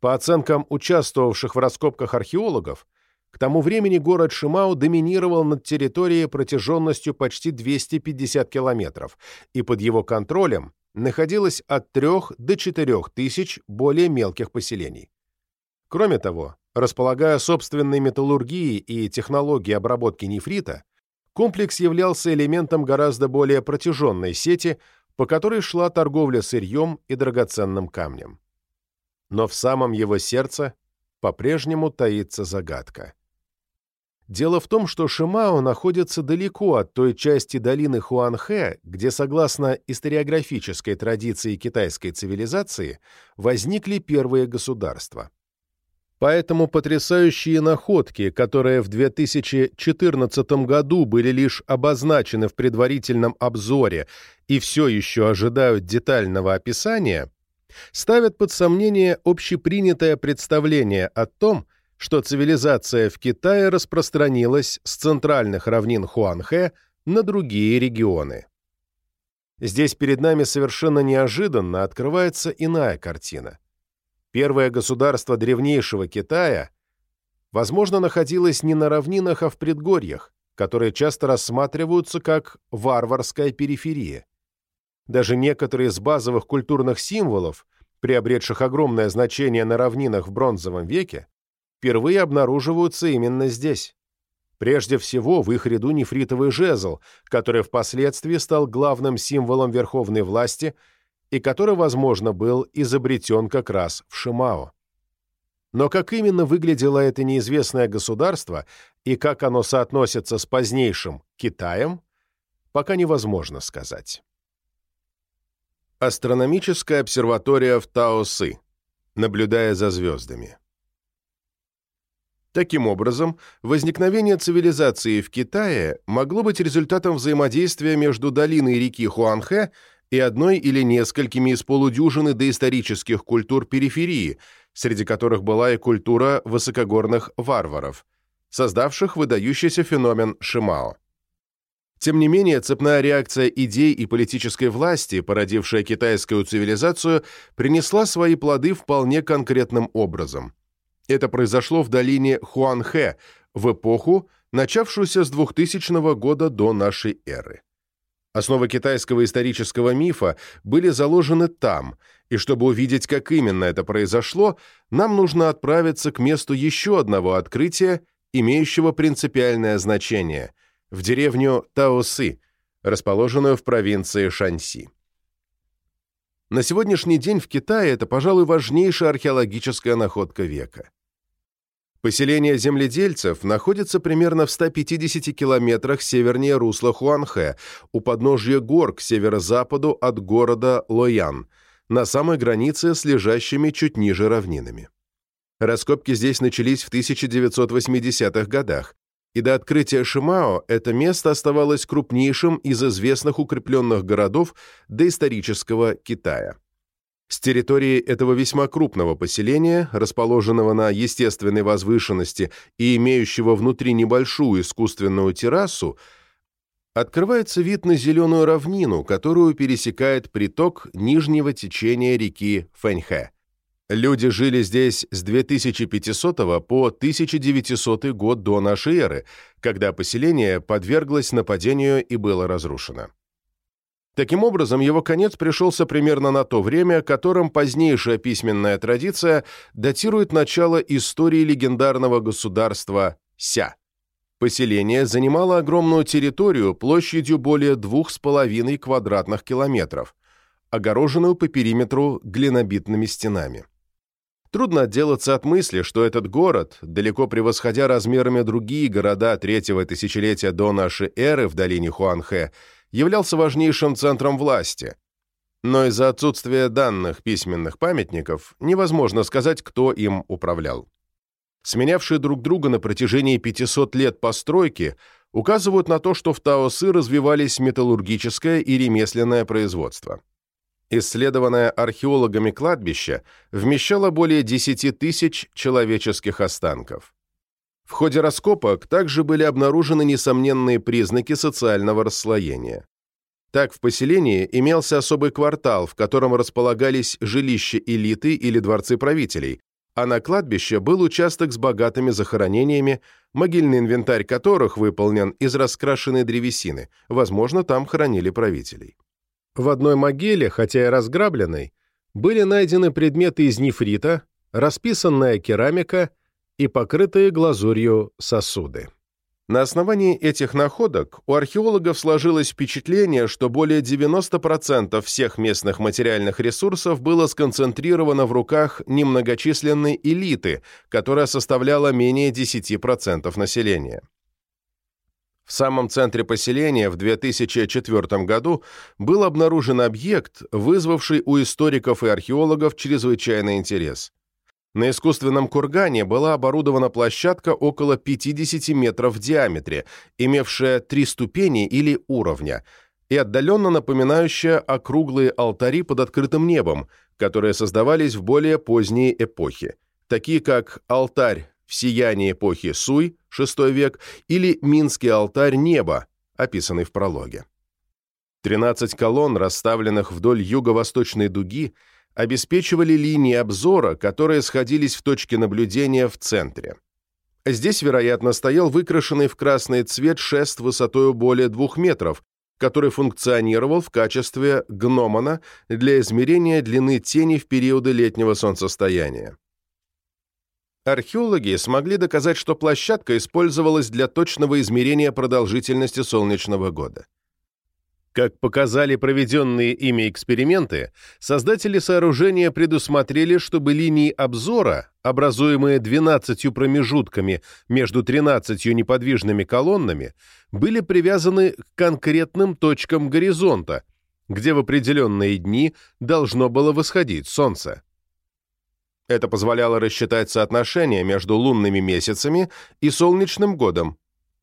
По оценкам участвовавших в раскопках археологов, к тому времени город Шимау доминировал над территорией протяженностью почти 250 километров, и под его контролем находилось от 3 до 4 тысяч более мелких поселений. Кроме того, располагая собственной металлургией и технологией обработки нефрита, комплекс являлся элементом гораздо более протяженной сети, по которой шла торговля сырьем и драгоценным камнем. Но в самом его сердце по-прежнему таится загадка. Дело в том, что Шимао находится далеко от той части долины Хуанхэ, где, согласно историографической традиции китайской цивилизации, возникли первые государства. Поэтому потрясающие находки, которые в 2014 году были лишь обозначены в предварительном обзоре и все еще ожидают детального описания, ставят под сомнение общепринятое представление о том, что цивилизация в Китае распространилась с центральных равнин Хуанхэ на другие регионы. Здесь перед нами совершенно неожиданно открывается иная картина. Первое государство древнейшего Китая, возможно, находилось не на равнинах, а в предгорьях, которые часто рассматриваются как варварская периферия. Даже некоторые из базовых культурных символов, приобретших огромное значение на равнинах в бронзовом веке, впервые обнаруживаются именно здесь. Прежде всего, в их ряду нефритовый жезл, который впоследствии стал главным символом верховной власти и который, возможно, был изобретен как раз в Шимао. Но как именно выглядело это неизвестное государство и как оно соотносится с позднейшим Китаем, пока невозможно сказать. Астрономическая обсерватория в Таосы, наблюдая за звездами. Таким образом, возникновение цивилизации в Китае могло быть результатом взаимодействия между долиной реки Хуанхэ и одной или несколькими из полудюжины доисторических культур периферии, среди которых была и культура высокогорных варваров, создавших выдающийся феномен Шимао. Тем не менее, цепная реакция идей и политической власти, породившая китайскую цивилизацию, принесла свои плоды вполне конкретным образом. Это произошло в долине Хуанхэ в эпоху, начавшуюся с 2000 года до нашей эры. Основы китайского исторического мифа были заложены там, и чтобы увидеть, как именно это произошло, нам нужно отправиться к месту еще одного открытия, имеющего принципиальное значение – в деревню Таосы, расположенную в провинции Шаньси. На сегодняшний день в Китае это, пожалуй, важнейшая археологическая находка века. Поселение земледельцев находится примерно в 150 километрах севернее русла Хуанхэ, у подножья гор к северо-западу от города Лоян, на самой границе с лежащими чуть ниже равнинами. Раскопки здесь начались в 1980-х годах, и до открытия Шимао это место оставалось крупнейшим из известных укрепленных городов доисторического Китая. С территории этого весьма крупного поселения, расположенного на естественной возвышенности и имеющего внутри небольшую искусственную террасу, открывается вид на зеленую равнину, которую пересекает приток нижнего течения реки Фэньхэ. Люди жили здесь с 2500 по 1900 год до нашей эры, когда поселение подверглось нападению и было разрушено. Таким образом, его конец пришелся примерно на то время, которым позднейшая письменная традиция датирует начало истории легендарного государства Ся. Поселение занимало огромную территорию площадью более двух с половиной квадратных километров, огороженную по периметру глинобитными стенами. Трудно отделаться от мысли, что этот город, далеко превосходя размерами другие города третьего тысячелетия до нашей эры в долине Хуанхэ, являлся важнейшим центром власти. Но из-за отсутствия данных письменных памятников невозможно сказать, кто им управлял. Сменявшие друг друга на протяжении 500 лет постройки указывают на то, что в Таосы развивались металлургическое и ремесленное производство. Исследованное археологами кладбище вмещало более 10 тысяч человеческих останков. В ходе раскопок также были обнаружены несомненные признаки социального расслоения. Так, в поселении имелся особый квартал, в котором располагались жилища элиты или дворцы правителей, а на кладбище был участок с богатыми захоронениями, могильный инвентарь которых выполнен из раскрашенной древесины, возможно, там хоронили правителей. В одной могиле, хотя и разграбленной, были найдены предметы из нефрита, расписанная керамика и покрытые глазурью сосуды. На основании этих находок у археологов сложилось впечатление, что более 90% всех местных материальных ресурсов было сконцентрировано в руках немногочисленной элиты, которая составляла менее 10% населения. В самом центре поселения в 2004 году был обнаружен объект, вызвавший у историков и археологов чрезвычайный интерес. На искусственном кургане была оборудована площадка около 50 метров в диаметре, имевшая три ступени или уровня, и отдаленно напоминающая округлые алтари под открытым небом, которые создавались в более поздние эпохи, такие как алтарь в сиянии эпохи Суй, VI век, или Минский алтарь неба, описанный в прологе. 13 колонн, расставленных вдоль юго-восточной дуги, обеспечивали линии обзора, которые сходились в точке наблюдения в центре. Здесь, вероятно, стоял выкрашенный в красный цвет шест высотой более двух метров, который функционировал в качестве гномона для измерения длины тени в периоды летнего солнцестояния. Археологи смогли доказать, что площадка использовалась для точного измерения продолжительности солнечного года. Как показали проведенные ими эксперименты, создатели сооружения предусмотрели, чтобы линии обзора, образуемые 12 промежутками между 13 неподвижными колоннами, были привязаны к конкретным точкам горизонта, где в определенные дни должно было восходить солнце. Это позволяло рассчитать соотношение между лунными месяцами и солнечным годом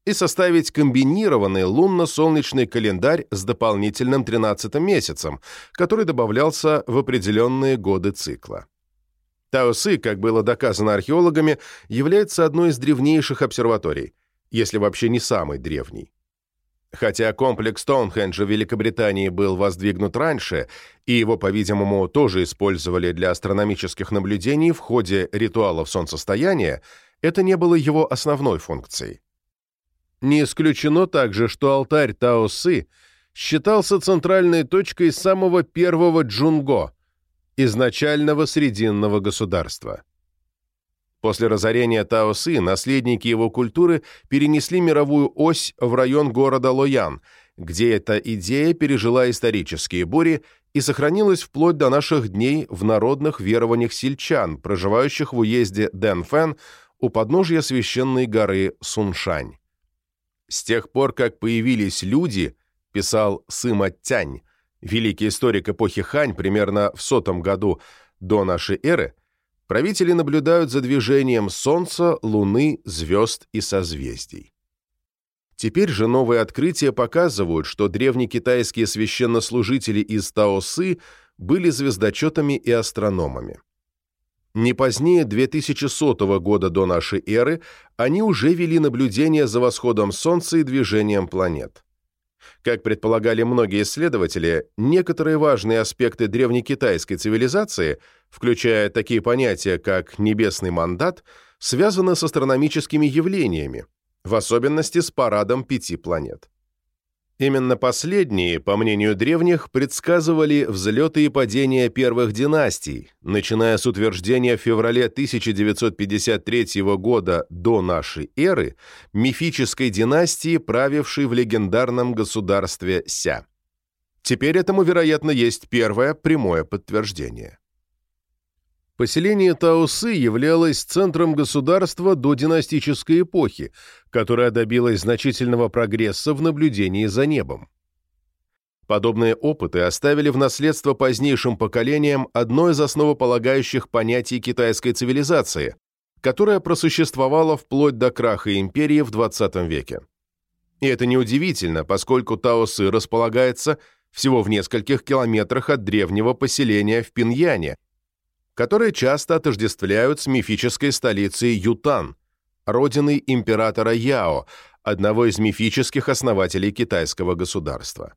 и составить комбинированный лунно-солнечный календарь с дополнительным 13 месяцем, который добавлялся в определенные годы цикла. Таосы, как было доказано археологами, является одной из древнейших обсерваторий, если вообще не самой древней. Хотя комплекс Стоунхенджа в Великобритании был воздвигнут раньше, и его, по-видимому, тоже использовали для астрономических наблюдений в ходе ритуалов солнцестояния, это не было его основной функцией. Не исключено также, что алтарь Таосы считался центральной точкой самого первого Джунго, изначального срединного государства. После разорения Таосы наследники его культуры перенесли мировую ось в район города Лоян, где эта идея пережила исторические бури и сохранилась вплоть до наших дней в народных верованиях сельчан, проживающих в уезде Дэнфэн у подножья священной горы Суншань. С тех пор, как появились люди, писал Сыма Тянь, великий историк эпохи Хань примерно в сотом году до нашей эры, правители наблюдают за движением Солнца, Луны, звезд и созвездий. Теперь же новые открытия показывают, что древнекитайские священнослужители из Таосы были звездочетами и астрономами. Не позднее 2100 года до нашей эры они уже вели наблюдения за восходом Солнца и движением планет. Как предполагали многие исследователи, некоторые важные аспекты древнекитайской цивилизации, включая такие понятия, как небесный мандат, связаны с астрономическими явлениями, в особенности с парадом пяти планет. Именно последние, по мнению древних, предсказывали взлеты и падения первых династий, начиная с утверждения в феврале 1953 года до нашей эры мифической династии, правившей в легендарном государстве Ся. Теперь этому, вероятно, есть первое прямое подтверждение. Поселение Таосы являлось центром государства до династической эпохи, которая добилась значительного прогресса в наблюдении за небом. Подобные опыты оставили в наследство позднейшим поколениям одно из основополагающих понятий китайской цивилизации, которая просуществовала вплоть до краха империи в XX веке. И это неудивительно, поскольку Таосы располагается всего в нескольких километрах от древнего поселения в Пиньяне, которые часто отождествляют с мифической столицей Ютан, родиной императора Яо, одного из мифических основателей китайского государства.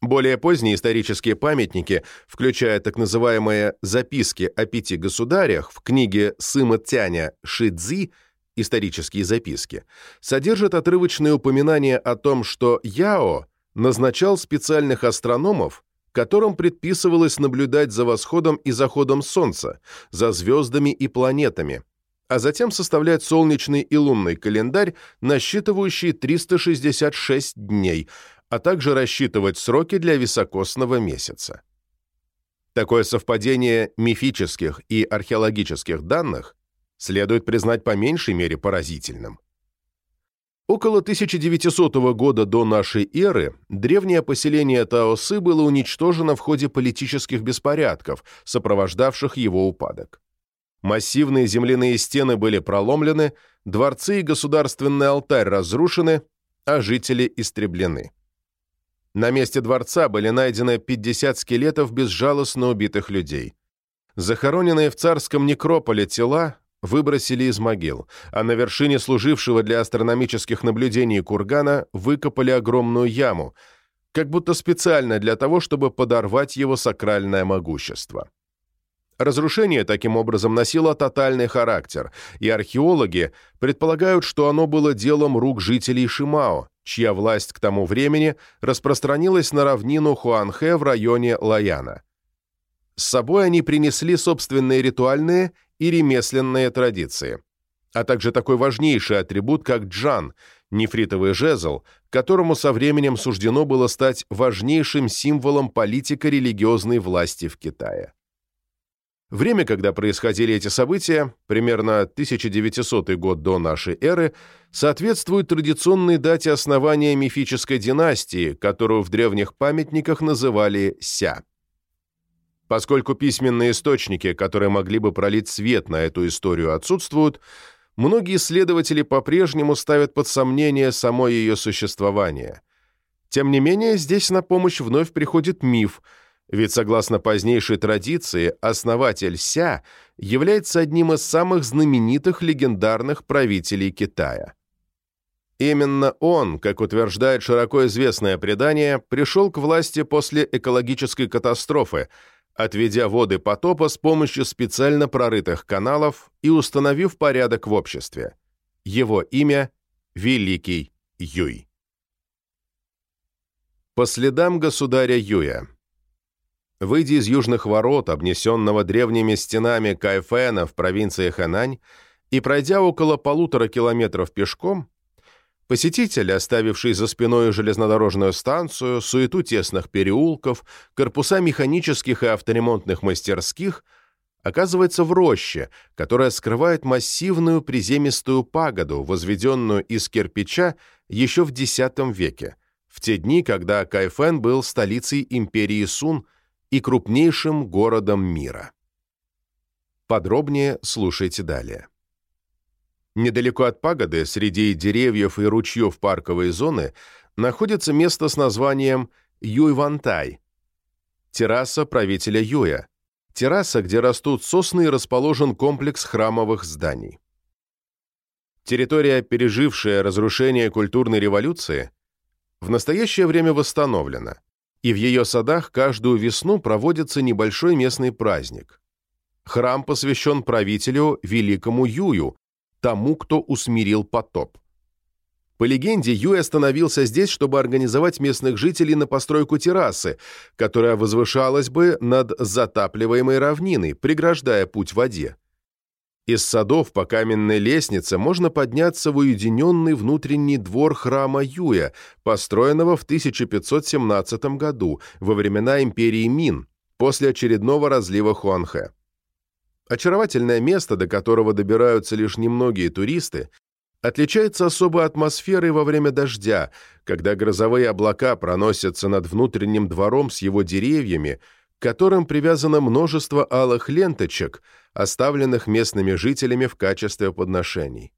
Более поздние исторические памятники, включая так называемые «записки о пяти государях» в книге Сыма Тяня Шидзи «Исторические записки», содержат отрывочные упоминания о том, что Яо назначал специальных астрономов которым предписывалось наблюдать за восходом и заходом Солнца, за звездами и планетами, а затем составлять солнечный и лунный календарь, насчитывающий 366 дней, а также рассчитывать сроки для високосного месяца. Такое совпадение мифических и археологических данных следует признать по меньшей мере поразительным. Около 1900 года до нашей эры древнее поселение Таосы было уничтожено в ходе политических беспорядков, сопровождавших его упадок. Массивные земляные стены были проломлены, дворцы и государственный алтарь разрушены, а жители истреблены. На месте дворца были найдены 50 скелетов безжалостно убитых людей. Захороненные в царском некрополе тела выбросили из могил, а на вершине служившего для астрономических наблюдений кургана выкопали огромную яму, как будто специально для того, чтобы подорвать его сакральное могущество. Разрушение таким образом носило тотальный характер, и археологи предполагают, что оно было делом рук жителей Шимао, чья власть к тому времени распространилась на равнину Хуанхэ в районе Лаяна. С собой они принесли собственные ритуальные и ремесленные традиции, а также такой важнейший атрибут, как джан, нефритовый жезл, которому со временем суждено было стать важнейшим символом политико-религиозной власти в Китае. Время, когда происходили эти события, примерно 1900 год до нашей эры, соответствует традиционной дате основания мифической династии, которую в древних памятниках называли Ся. Поскольку письменные источники, которые могли бы пролить свет на эту историю, отсутствуют, многие исследователи по-прежнему ставят под сомнение само ее существование. Тем не менее, здесь на помощь вновь приходит миф, ведь, согласно позднейшей традиции, основатель Ся является одним из самых знаменитых легендарных правителей Китая. Именно он, как утверждает широко известное предание, пришел к власти после экологической катастрофы, отведя воды потопа с помощью специально прорытых каналов и установив порядок в обществе. Его имя – Великий Юй. По следам государя Юя. Выйдя из южных ворот, обнесенного древними стенами Кайфэна в провинции Хэнань, и пройдя около полутора километров пешком, Посетитель, оставивший за спиной железнодорожную станцию, суету тесных переулков, корпуса механических и авторемонтных мастерских, оказывается в роще, которая скрывает массивную приземистую пагоду, возведенную из кирпича еще в X веке, в те дни, когда Кайфен был столицей империи Сун и крупнейшим городом мира. Подробнее слушайте далее. Недалеко от пагоды, среди деревьев и ручьев парковой зоны, находится место с названием Юйвантай, терраса правителя Юя, терраса, где растут сосны и расположен комплекс храмовых зданий. Территория, пережившая разрушение культурной революции, в настоящее время восстановлена, и в ее садах каждую весну проводится небольшой местный праздник. Храм посвящен правителю Великому Юю, тому, кто усмирил потоп. По легенде, Юй остановился здесь, чтобы организовать местных жителей на постройку террасы, которая возвышалась бы над затапливаемой равниной, преграждая путь воде. Из садов по каменной лестнице можно подняться в уединенный внутренний двор храма Юя, построенного в 1517 году, во времена империи Мин, после очередного разлива Хуанхэ. Очаровательное место, до которого добираются лишь немногие туристы, отличается особой атмосферой во время дождя, когда грозовые облака проносятся над внутренним двором с его деревьями, к которым привязано множество алых ленточек, оставленных местными жителями в качестве подношений.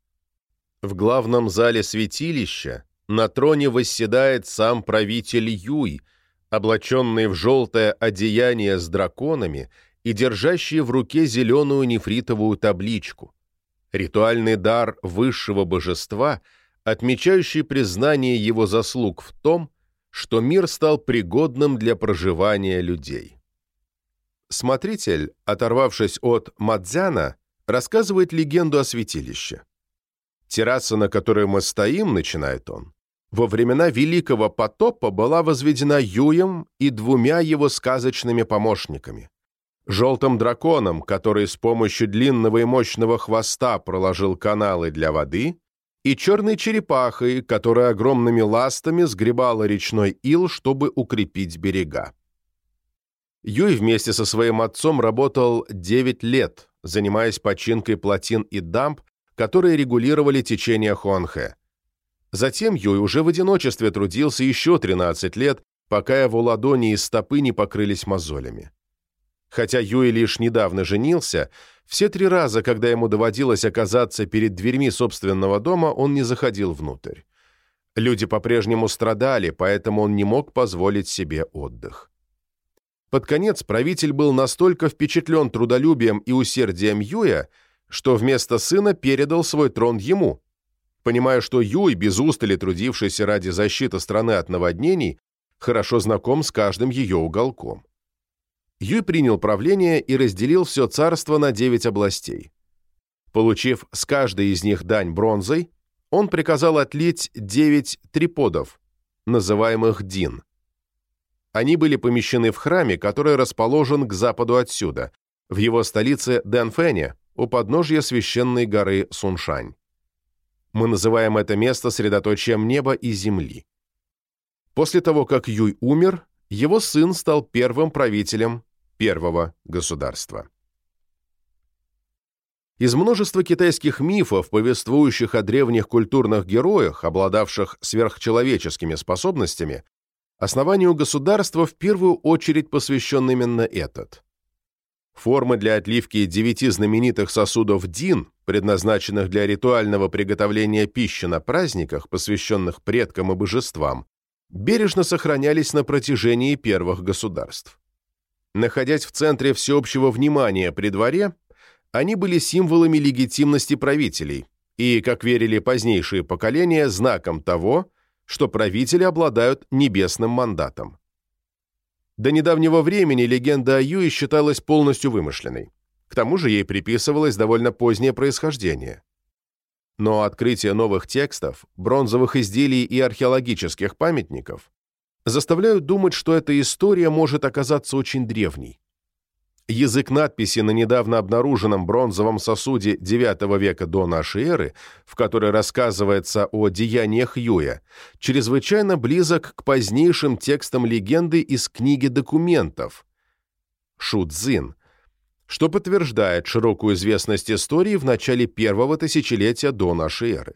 В главном зале святилища на троне восседает сам правитель Юй, облаченный в желтое одеяние с драконами – и держащие в руке зеленую нефритовую табличку. Ритуальный дар высшего божества, отмечающий признание его заслуг в том, что мир стал пригодным для проживания людей. Смотритель, оторвавшись от Мадзяна, рассказывает легенду о святилище. Терраса, на которой мы стоим, начинает он, во времена Великого потопа была возведена Юем и двумя его сказочными помощниками желтым драконом, который с помощью длинного и мощного хвоста проложил каналы для воды, и черной черепахой, которая огромными ластами сгребала речной ил, чтобы укрепить берега. Юй вместе со своим отцом работал 9 лет, занимаясь починкой плотин и дамб, которые регулировали течение Хуанхэ. Затем Юй уже в одиночестве трудился еще 13 лет, пока его ладони и стопы не покрылись мозолями. Хотя Юй лишь недавно женился, все три раза, когда ему доводилось оказаться перед дверьми собственного дома, он не заходил внутрь. Люди по-прежнему страдали, поэтому он не мог позволить себе отдых. Под конец правитель был настолько впечатлен трудолюбием и усердием Юя, что вместо сына передал свой трон ему. Понимая, что Юй, без устали трудившийся ради защиты страны от наводнений, хорошо знаком с каждым ее уголком. Юй принял правление и разделил все царство на девять областей. Получив с каждой из них дань бронзой, он приказал отлить девять триподов, называемых Дин. Они были помещены в храме, который расположен к западу отсюда, в его столице Дэнфэне, у подножья священной горы Суншань. Мы называем это место средоточием неба и земли. После того, как Юй умер, его сын стал первым правителем первого государства. Из множества китайских мифов, повествующих о древних культурных героях, обладавших сверхчеловеческими способностями, основанию государства в первую очередь посвящен именно этот. Формы для отливки девяти знаменитых сосудов Дин, предназначенных для ритуального приготовления пищи на праздниках, посвященных предкам и божествам, бережно сохранялись на протяжении первых государств. Находясь в центре всеобщего внимания при дворе, они были символами легитимности правителей и, как верили позднейшие поколения, знаком того, что правители обладают небесным мандатом. До недавнего времени легенда о Юе считалась полностью вымышленной. К тому же ей приписывалось довольно позднее происхождение. Но открытие новых текстов, бронзовых изделий и археологических памятников заставляют думать, что эта история может оказаться очень древней. Язык надписи на недавно обнаруженном бронзовом сосуде IX века до нашей эры, в которой рассказывается о деяниях Юя, чрезвычайно близок к позднейшим текстам легенды из книги документов Шудзин, что подтверждает широкую известность истории в начале первого тысячелетия до нашей эры.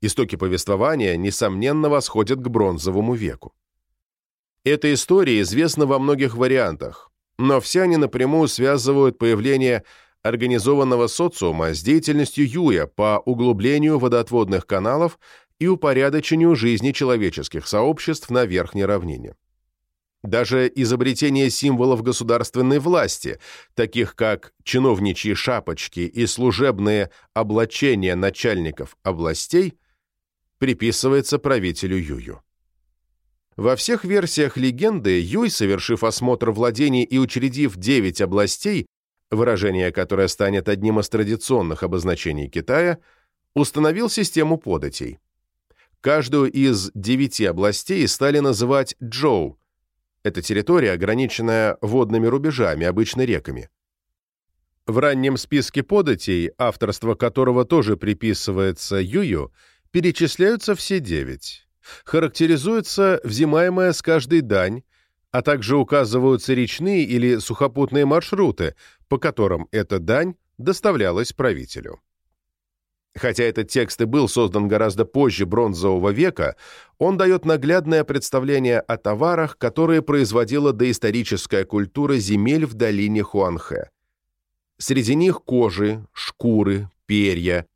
Истоки повествования, несомненно, восходят к бронзовому веку. Эта история известна во многих вариантах, но все они напрямую связывают появление организованного социума с деятельностью Юя по углублению водоотводных каналов и упорядочению жизни человеческих сообществ на верхней равнине. Даже изобретение символов государственной власти, таких как чиновничьи шапочки и служебные облачения начальников областей, приписывается правителю Юю. Во всех версиях легенды Юй, совершив осмотр владений и учредив девять областей, выражение которое станет одним из традиционных обозначений Китая, установил систему податей. Каждую из девяти областей стали называть Джоу. Это территория, ограниченная водными рубежами, обычно реками. В раннем списке податей, авторство которого тоже приписывается Юю, перечисляются все девять характеризуется взимаемая с каждой дань, а также указываются речные или сухопутные маршруты, по которым эта дань доставлялась правителю. Хотя этот текст и был создан гораздо позже бронзового века, он дает наглядное представление о товарах, которые производила доисторическая культура земель в долине Хуанхэ. Среди них кожи, шкуры, перья,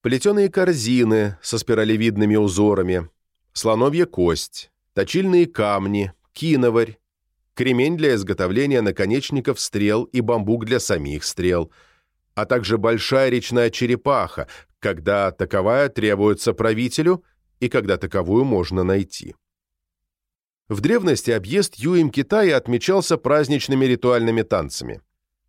плетеные корзины со спиралевидными узорами, слоновья кость, точильные камни, киноварь, кремень для изготовления наконечников стрел и бамбук для самих стрел, а также большая речная черепаха, когда таковая требуется правителю и когда таковую можно найти. В древности объезд Юем Китая отмечался праздничными ритуальными танцами.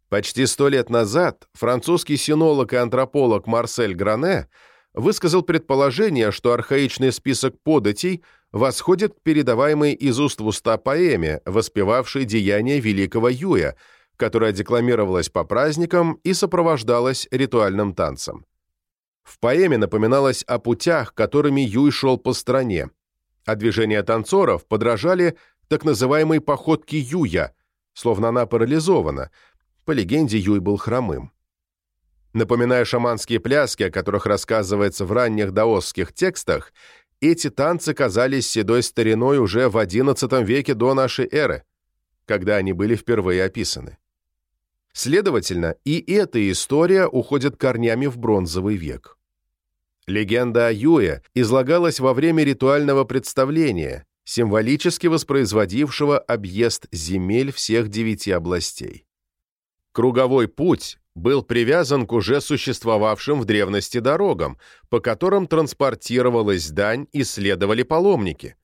Почти сто лет назад французский синолог и антрополог Марсель Гране – высказал предположение, что архаичный список податей восходит к передаваемой из уст в уста поэме, воспевавшей деяния великого Юя, которая декламировалась по праздникам и сопровождалась ритуальным танцем. В поэме напоминалось о путях, которыми Юй шел по стране, а движения танцоров подражали так называемой походке Юя, словно она парализована. По легенде, Юй был хромым. Напоминая шаманские пляски, о которых рассказывается в ранних даосских текстах, эти танцы казались седой стариной уже в XI веке до нашей эры, когда они были впервые описаны. Следовательно, и эта история уходит корнями в бронзовый век. Легенда о Юе излагалась во время ритуального представления, символически воспроизводившего объезд земель всех девяти областей. Круговой путь был привязан к уже существовавшим в древности дорогам, по которым транспортировалась дань и следовали паломники,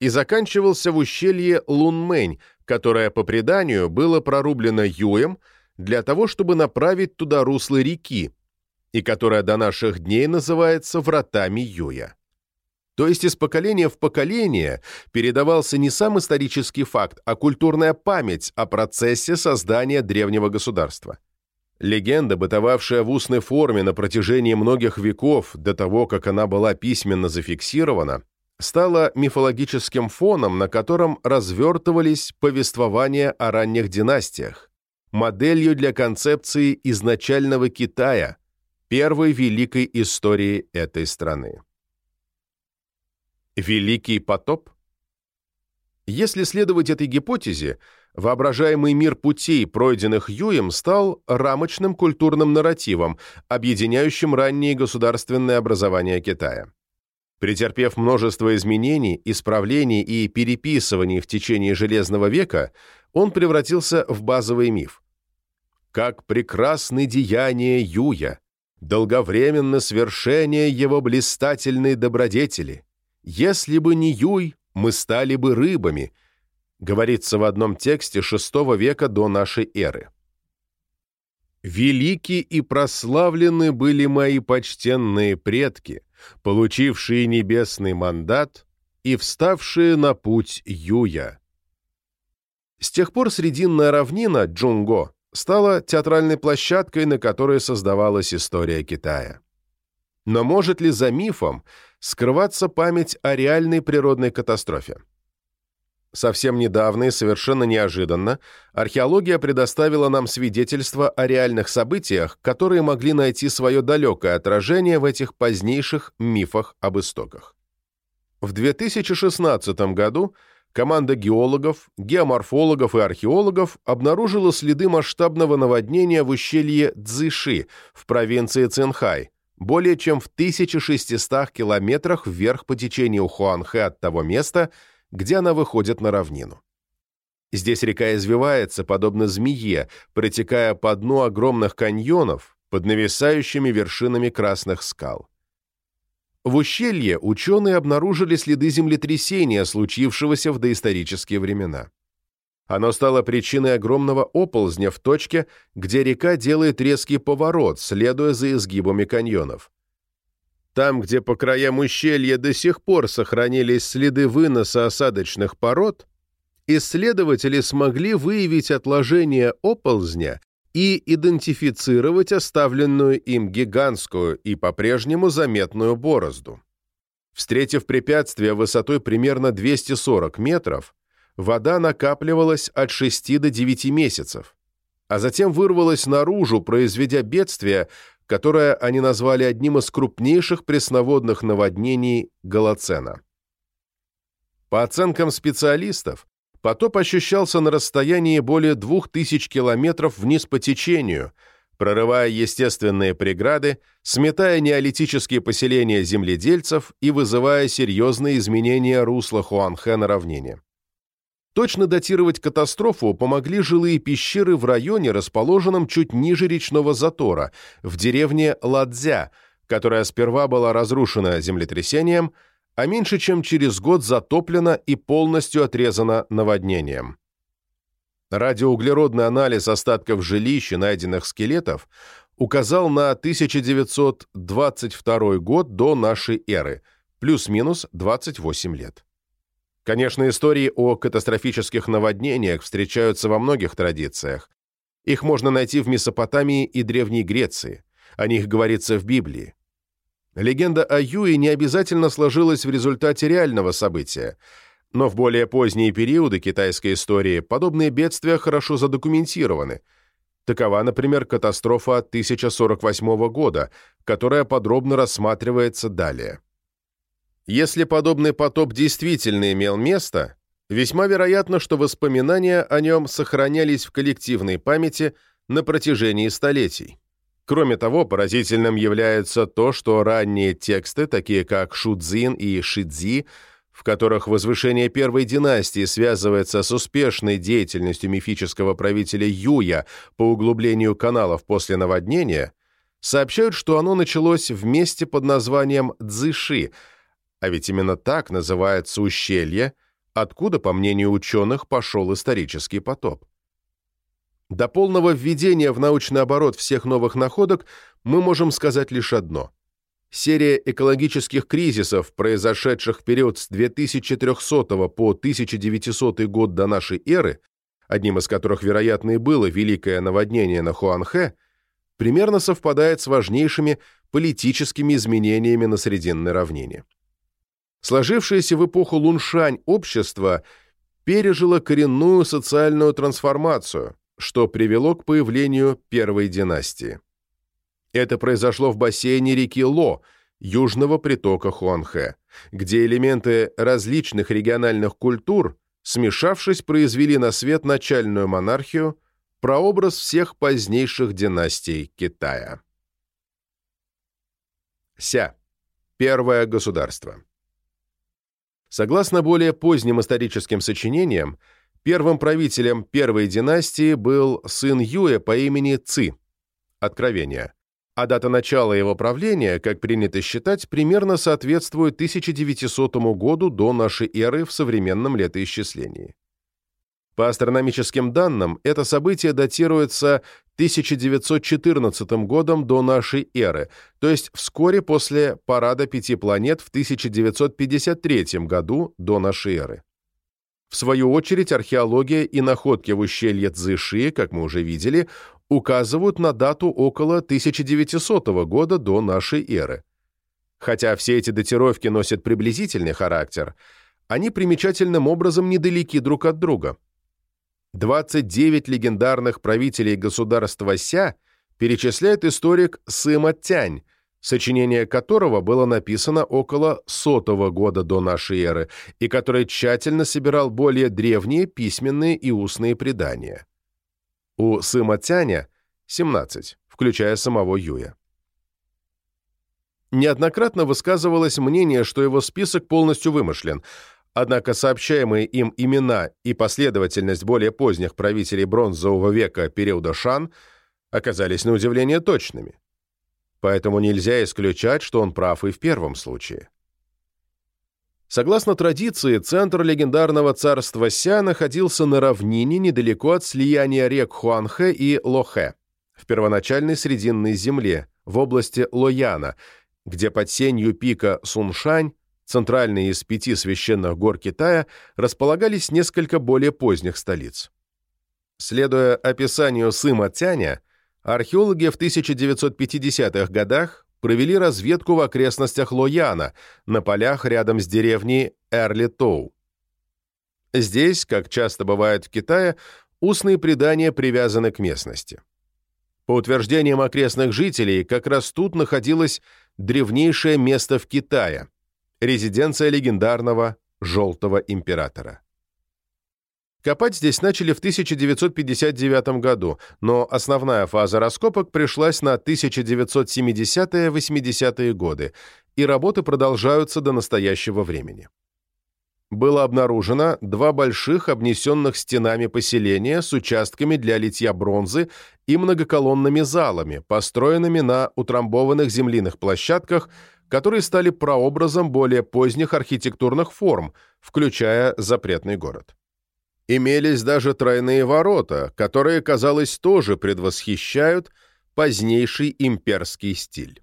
и заканчивался в ущелье Лунмэнь, которое, по преданию, было прорублено Юем для того, чтобы направить туда русло реки, и которое до наших дней называется вратами Юя. То есть из поколения в поколение передавался не сам исторический факт, а культурная память о процессе создания древнего государства. Легенда, бытовавшая в устной форме на протяжении многих веков до того, как она была письменно зафиксирована, стала мифологическим фоном, на котором развертывались повествования о ранних династиях, моделью для концепции изначального Китая, первой великой истории этой страны. Великий потоп? Если следовать этой гипотезе, воображаемый мир путей, пройденных Юем, стал рамочным культурным нарративом, объединяющим ранние государственные образования Китая. Претерпев множество изменений, исправлений и переписываний в течение Железного века, он превратился в базовый миф. Как прекрасны деяния Юя, долговременно свершение его блистательной добродетели. Если бы не Юй, мы стали бы рыбами, говорится в одном тексте VI века до нашей эры. «Велики и прославлены были мои почтенные предки, получившие небесный мандат и вставшие на путь Юя». С тех пор Срединная равнина, Джунго, стала театральной площадкой, на которой создавалась история Китая. Но может ли за мифом скрываться память о реальной природной катастрофе? Совсем недавно и совершенно неожиданно археология предоставила нам свидетельства о реальных событиях, которые могли найти свое далекое отражение в этих позднейших мифах об истоках. В 2016 году команда геологов, геоморфологов и археологов обнаружила следы масштабного наводнения в ущелье Цзыши в провинции Цинхай, более чем в 1600 километрах вверх по течению Хуанхэ от того места, где она выходит на равнину. Здесь река извивается, подобно змее, протекая по дну огромных каньонов под нависающими вершинами красных скал. В ущелье ученые обнаружили следы землетрясения, случившегося в доисторические времена. Оно стало причиной огромного оползня в точке, где река делает резкий поворот, следуя за изгибами каньонов. Там, где по краям ущелья до сих пор сохранились следы выноса осадочных пород, исследователи смогли выявить отложение оползня и идентифицировать оставленную им гигантскую и по-прежнему заметную борозду. Встретив препятствие высотой примерно 240 метров, вода накапливалась от 6 до 9 месяцев, а затем вырвалась наружу, произведя бедствие, которое они назвали одним из крупнейших пресноводных наводнений Голоцена. По оценкам специалистов, потоп ощущался на расстоянии более 2000 километров вниз по течению, прорывая естественные преграды, сметая неолитические поселения земледельцев и вызывая серьезные изменения русла Хуанхэ на равнине. Точно датировать катастрофу помогли жилые пещеры в районе, расположенном чуть ниже речного затора, в деревне Ладзя, которая сперва была разрушена землетрясением, а меньше чем через год затоплена и полностью отрезана наводнением. Радиоуглеродный анализ остатков жилищ и найденных скелетов указал на 1922 год до нашей эры, плюс-минус 28 лет. Конечно, истории о катастрофических наводнениях встречаются во многих традициях. Их можно найти в Месопотамии и Древней Греции. О них говорится в Библии. Легенда о Юе не обязательно сложилась в результате реального события, но в более поздние периоды китайской истории подобные бедствия хорошо задокументированы. Такова, например, катастрофа 1048 года, которая подробно рассматривается далее. Если подобный потоп действительно имел место, весьма вероятно, что воспоминания о нем сохранялись в коллективной памяти на протяжении столетий. Кроме того, поразительным является то, что ранние тексты, такие как Шудзин и Шидзи, в которых возвышение первой династии связывается с успешной деятельностью мифического правителя Юя по углублению каналов после наводнения, сообщают, что оно началось в месте под названием Цзыши – а ведь именно так называется ущелье, откуда, по мнению ученых, пошел исторический потоп. До полного введения в научный оборот всех новых находок мы можем сказать лишь одно. Серия экологических кризисов, произошедших в период с 2300 по 1900 год до нашей эры, одним из которых, вероятно, и было великое наводнение на Хуанхэ, примерно совпадает с важнейшими политическими изменениями на Срединной равнине. Сложившееся в эпоху Луншань общество пережило коренную социальную трансформацию, что привело к появлению первой династии. Это произошло в бассейне реки Ло, южного притока Хуанхэ, где элементы различных региональных культур смешавшись, произвели на свет начальную монархию, прообраз всех позднейших династий Китая. Ся. Первое государство. Согласно более поздним историческим сочинениям, первым правителем первой династии был сын Юэ по имени Ци. Откровение а дата начала его правления, как принято считать, примерно соответствует 1900 году до нашей эры в современном летоисчислении. По астрономическим данным, это событие датируется 1914 годом до нашей эры, то есть вскоре после парада пяти планет в 1953 году до нашей эры. В свою очередь, археология и находки в ущелье Цзыши, как мы уже видели, указывают на дату около 1900 года до нашей эры. Хотя все эти датировки носят приблизительный характер, они примечательным образом недалеки друг от друга. 29 легендарных правителей государства Ся перечисляет историк Сыма Тянь, сочинение которого было написано около сотого года до нашей эры и который тщательно собирал более древние письменные и устные предания. У Сыма Тяня 17, включая самого Юя. Неоднократно высказывалось мнение, что его список полностью вымышлен, однако сообщаемые им имена и последовательность более поздних правителей бронзового века периода Шан оказались на удивление точными. Поэтому нельзя исключать, что он прав и в первом случае. Согласно традиции, центр легендарного царства Ся находился на равнине недалеко от слияния рек Хуанхэ и Лохэ, в первоначальной Срединной земле, в области Лояна, где под сенью пика Суншань, центральной из пяти священных гор Китая, располагались несколько более поздних столиц. Следуя описанию Сыма Тяня, археологи в 1950-х годах провели разведку в окрестностях Лояна, на полях рядом с деревней Эрли-Тоу. Здесь, как часто бывает в Китае, устные предания привязаны к местности. По утверждениям окрестных жителей, как раз тут находилось древнейшее место в Китае – резиденция легендарного «Желтого императора». Копать здесь начали в 1959 году, но основная фаза раскопок пришлась на 1970-80-е годы, и работы продолжаются до настоящего времени. Было обнаружено два больших обнесенных стенами поселения с участками для литья бронзы и многоколонными залами, построенными на утрамбованных земляных площадках, которые стали прообразом более поздних архитектурных форм, включая запретный город. Имелись даже тройные ворота, которые, казалось, тоже предвосхищают позднейший имперский стиль.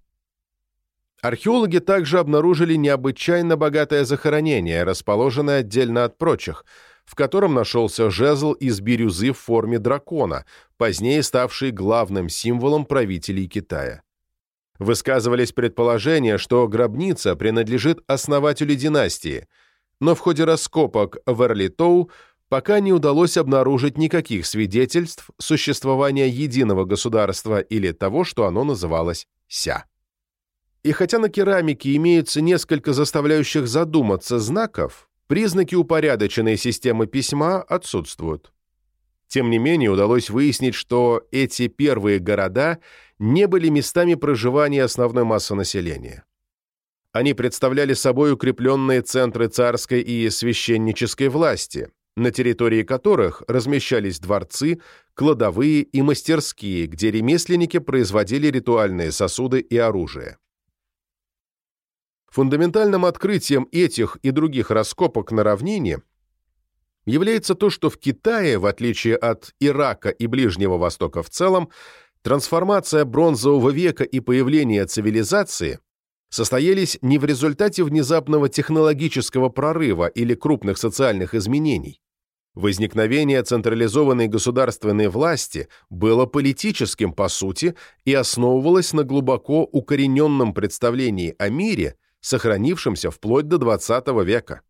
Археологи также обнаружили необычайно богатое захоронение, расположенное отдельно от прочих, в котором нашелся жезл из бирюзы в форме дракона, позднее ставший главным символом правителей Китая. Высказывались предположения, что гробница принадлежит основателю династии, но в ходе раскопок в Эрлитоу пока не удалось обнаружить никаких свидетельств существования единого государства или того, что оно называлось «ся». И хотя на керамике имеются несколько заставляющих задуматься знаков, признаки упорядоченной системы письма отсутствуют. Тем не менее, удалось выяснить, что эти первые города не были местами проживания основной массы населения. Они представляли собой укрепленные центры царской и священнической власти, на территории которых размещались дворцы, кладовые и мастерские, где ремесленники производили ритуальные сосуды и оружие. Фундаментальным открытием этих и других раскопок на равнине является то, что в Китае, в отличие от Ирака и Ближнего Востока в целом, трансформация бронзового века и появление цивилизации состоялись не в результате внезапного технологического прорыва или крупных социальных изменений, Возникновение централизованной государственной власти было политическим по сути и основывалось на глубоко укорененном представлении о мире, сохранившемся вплоть до XX века.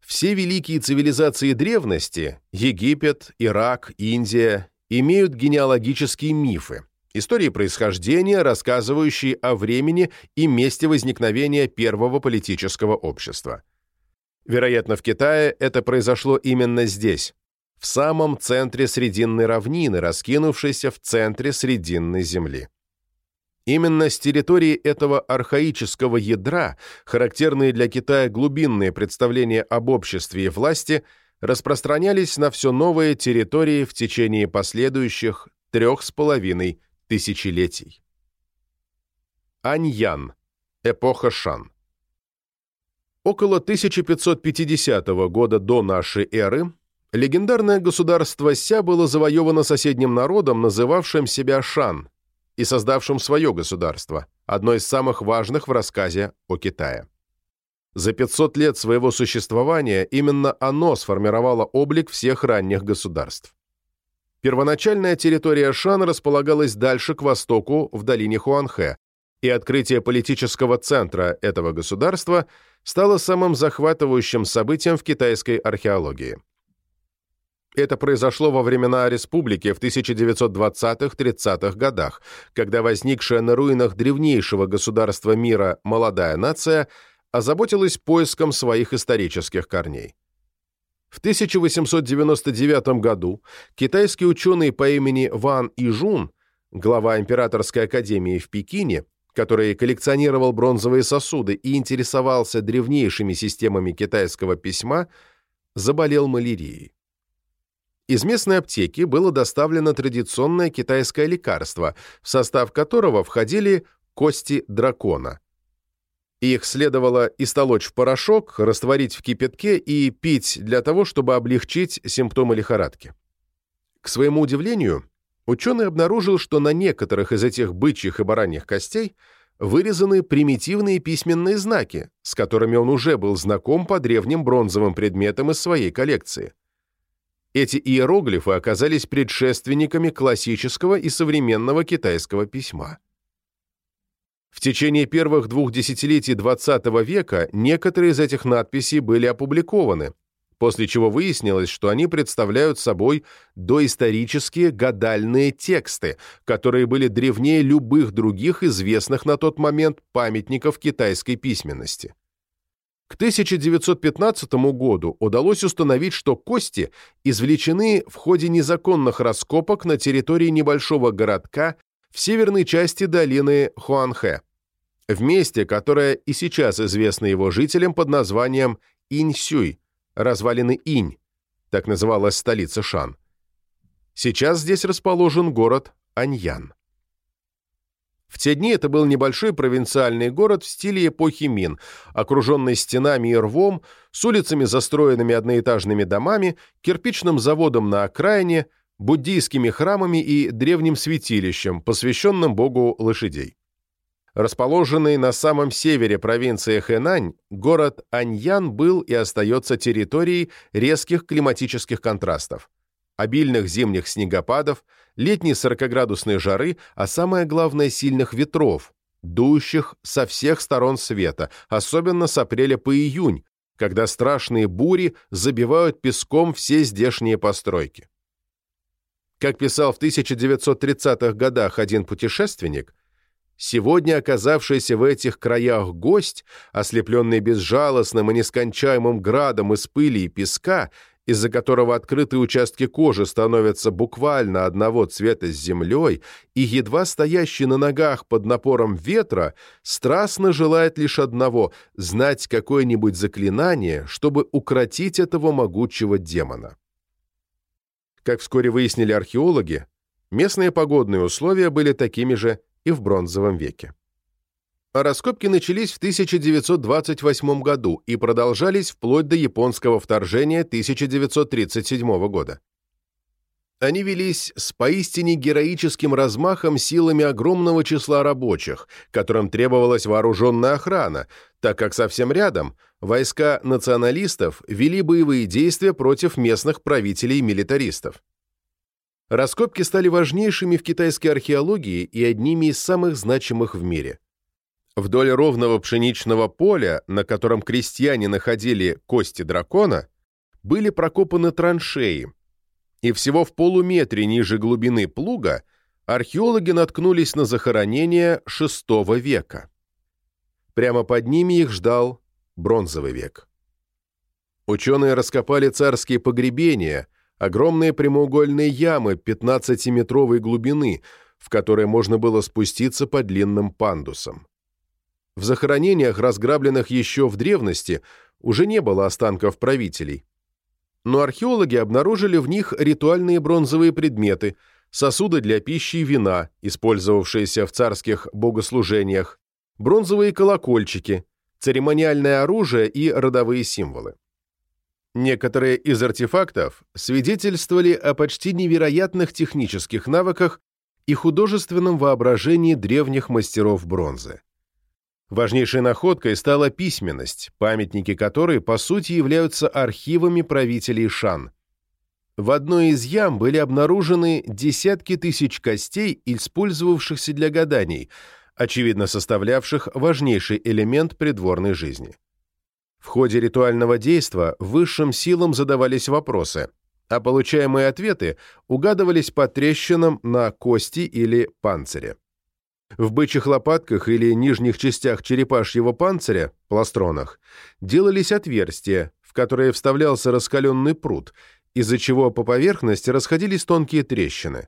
Все великие цивилизации древности – Египет, Ирак, Индия – имеют генеалогические мифы, истории происхождения, рассказывающие о времени и месте возникновения первого политического общества – Вероятно, в Китае это произошло именно здесь, в самом центре Срединной равнины, раскинувшейся в центре Срединной земли. Именно с территории этого архаического ядра, характерные для Китая глубинные представления об обществе и власти, распространялись на все новые территории в течение последующих трех с половиной тысячелетий. Аньян. Эпоха Шан. Около 1550 года до нашей эры легендарное государство Ся было завоевано соседним народом, называвшим себя Шан, и создавшим свое государство, одно из самых важных в рассказе о Китае. За 500 лет своего существования именно оно сформировало облик всех ранних государств. Первоначальная территория Шан располагалась дальше к востоку, в долине Хуанхэ, и открытие политического центра этого государства стало самым захватывающим событием в китайской археологии. Это произошло во времена республики в 1920-30-х годах, когда возникшая на руинах древнейшего государства мира молодая нация озаботилась поиском своих исторических корней. В 1899 году китайский ученый по имени Ван Ижун, глава Императорской академии в Пекине, который коллекционировал бронзовые сосуды и интересовался древнейшими системами китайского письма, заболел малярией. Из местной аптеки было доставлено традиционное китайское лекарство, в состав которого входили кости дракона. Их следовало истолочь в порошок, растворить в кипятке и пить для того, чтобы облегчить симптомы лихорадки. К своему удивлению, ученый обнаружил, что на некоторых из этих бычьих и бараньих костей вырезаны примитивные письменные знаки, с которыми он уже был знаком по древним бронзовым предметам из своей коллекции. Эти иероглифы оказались предшественниками классического и современного китайского письма. В течение первых двух десятилетий XX века некоторые из этих надписей были опубликованы, после чего выяснилось, что они представляют собой доисторические гадальные тексты, которые были древнее любых других известных на тот момент памятников китайской письменности. К 1915 году удалось установить, что кости извлечены в ходе незаконных раскопок на территории небольшого городка в северной части долины Хуанхэ, в месте, которое и сейчас известно его жителям под названием Иньсюй, развалины Инь, так называлась столица Шан. Сейчас здесь расположен город Аньян. В те дни это был небольшой провинциальный город в стиле эпохи Мин, окруженный стенами и рвом, с улицами, застроенными одноэтажными домами, кирпичным заводом на окраине, буддийскими храмами и древним святилищем, посвященным богу лошадей. Расположенный на самом севере провинции Хэнань, город Аньян был и остается территорией резких климатических контрастов, обильных зимних снегопадов, летней 40-градусной жары, а самое главное сильных ветров, дующих со всех сторон света, особенно с апреля по июнь, когда страшные бури забивают песком все здешние постройки. Как писал в 1930-х годах один путешественник, Сегодня оказавшийся в этих краях гость, ослепленный безжалостным и нескончаемым градом из пыли и песка, из-за которого открытые участки кожи становятся буквально одного цвета с землей, и едва стоящий на ногах под напором ветра, страстно желает лишь одного — знать какое-нибудь заклинание, чтобы укротить этого могучего демона. Как вскоре выяснили археологи, местные погодные условия были такими же и в бронзовом веке. Раскопки начались в 1928 году и продолжались вплоть до японского вторжения 1937 года. Они велись с поистине героическим размахом силами огромного числа рабочих, которым требовалась вооруженная охрана, так как совсем рядом войска националистов вели боевые действия против местных правителей и милитаристов. Раскопки стали важнейшими в китайской археологии и одними из самых значимых в мире. Вдоль ровного пшеничного поля, на котором крестьяне находили кости дракона, были прокопаны траншеи, и всего в полуметре ниже глубины плуга археологи наткнулись на захоронения VI века. Прямо под ними их ждал бронзовый век. Ученые раскопали царские погребения, огромные прямоугольные ямы 15-метровой глубины, в которые можно было спуститься по длинным пандусам. В захоронениях, разграбленных еще в древности, уже не было останков правителей. Но археологи обнаружили в них ритуальные бронзовые предметы, сосуды для пищи и вина, использовавшиеся в царских богослужениях, бронзовые колокольчики, церемониальное оружие и родовые символы. Некоторые из артефактов свидетельствовали о почти невероятных технических навыках и художественном воображении древних мастеров бронзы. Важнейшей находкой стала письменность, памятники которой, по сути, являются архивами правителей Шан. В одной из ям были обнаружены десятки тысяч костей, использовавшихся для гаданий, очевидно составлявших важнейший элемент придворной жизни. В ходе ритуального действа высшим силам задавались вопросы, а получаемые ответы угадывались по трещинам на кости или панцире. В бычьих лопатках или нижних частях черепашьего панциря, пластронах, делались отверстия, в которые вставлялся раскаленный пруд, из-за чего по поверхности расходились тонкие трещины.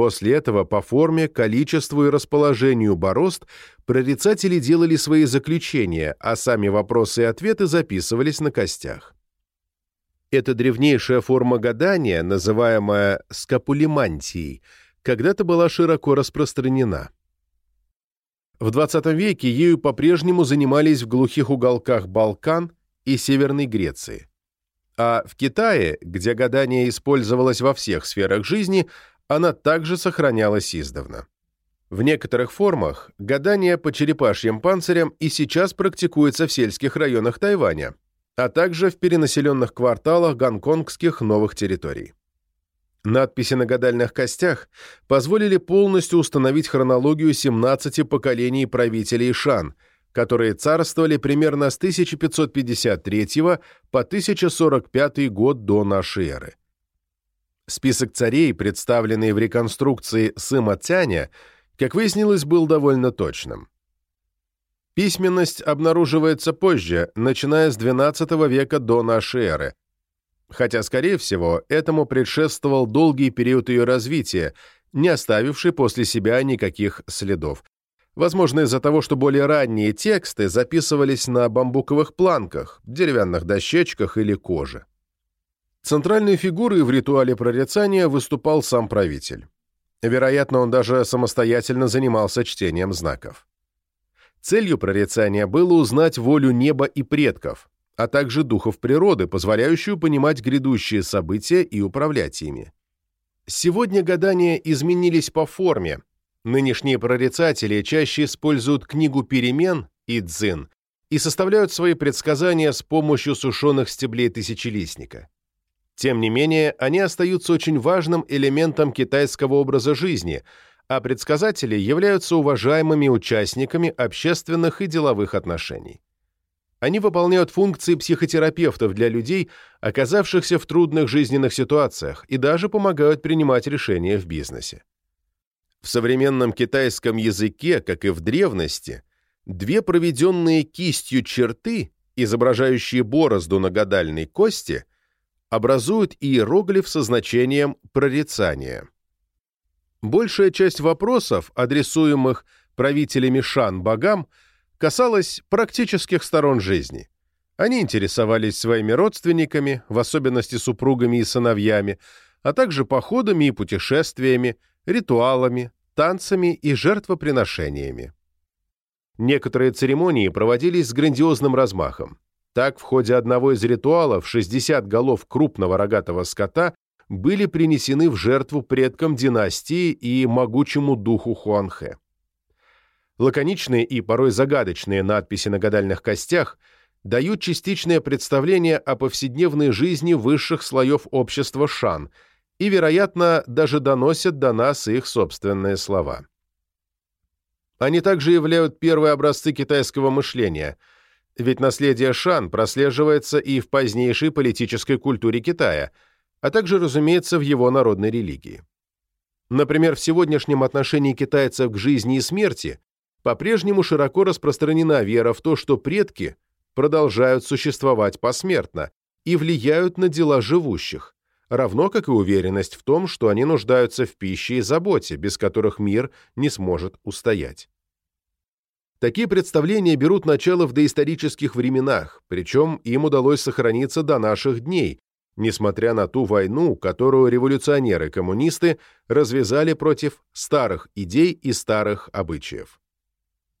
После этого по форме, количеству и расположению борозд прорицатели делали свои заключения, а сами вопросы и ответы записывались на костях. Эта древнейшая форма гадания, называемая скапулимантией, когда-то была широко распространена. В XX веке ею по-прежнему занимались в глухих уголках Балкан и Северной Греции. А в Китае, где гадание использовалось во всех сферах жизни, она также сохранялась издавна. В некоторых формах гадание по черепашьим панцирям и сейчас практикуется в сельских районах Тайваня, а также в перенаселенных кварталах гонконгских новых территорий. Надписи на гадальных костях позволили полностью установить хронологию 17 поколений правителей Шан, которые царствовали примерно с 1553 по 1045 год до нашей эры. Список царей, представленный в реконструкции Сыма Цяня, как выяснилось, был довольно точным. Письменность обнаруживается позже, начиная с XII века до нашей эры, хотя, скорее всего, этому предшествовал долгий период ее развития, не оставивший после себя никаких следов. Возможно, из-за того, что более ранние тексты записывались на бамбуковых планках, деревянных дощечках или коже. Центральной фигурой в ритуале прорицания выступал сам правитель. Вероятно, он даже самостоятельно занимался чтением знаков. Целью прорицания было узнать волю неба и предков, а также духов природы, позволяющую понимать грядущие события и управлять ими. Сегодня гадания изменились по форме. Нынешние прорицатели чаще используют книгу перемен и дзин и составляют свои предсказания с помощью сушеных стеблей тысячелистника. Тем не менее, они остаются очень важным элементом китайского образа жизни, а предсказатели являются уважаемыми участниками общественных и деловых отношений. Они выполняют функции психотерапевтов для людей, оказавшихся в трудных жизненных ситуациях, и даже помогают принимать решения в бизнесе. В современном китайском языке, как и в древности, две проведенные кистью черты, изображающие борозду на гадальной кости, образуют иероглиф со значением «прорицание». Большая часть вопросов, адресуемых правителями Шан богам, касалась практических сторон жизни. Они интересовались своими родственниками, в особенности супругами и сыновьями, а также походами и путешествиями, ритуалами, танцами и жертвоприношениями. Некоторые церемонии проводились с грандиозным размахом. Так, в ходе одного из ритуалов 60 голов крупного рогатого скота были принесены в жертву предкам династии и могучему духу Хуанхэ. Лаконичные и порой загадочные надписи на гадальных костях дают частичное представление о повседневной жизни высших слоев общества Шан и, вероятно, даже доносят до нас их собственные слова. Они также являют первые образцы китайского мышления, ведь наследие Шан прослеживается и в позднейшей политической культуре Китая, а также, разумеется, в его народной религии. Например, в сегодняшнем отношении китайцев к жизни и смерти по-прежнему широко распространена вера в то, что предки продолжают существовать посмертно, и влияют на дела живущих, равно как и уверенность в том, что они нуждаются в пище и заботе, без которых мир не сможет устоять. Такие представления берут начало в доисторических временах, причем им удалось сохраниться до наших дней, несмотря на ту войну, которую революционеры-коммунисты развязали против старых идей и старых обычаев.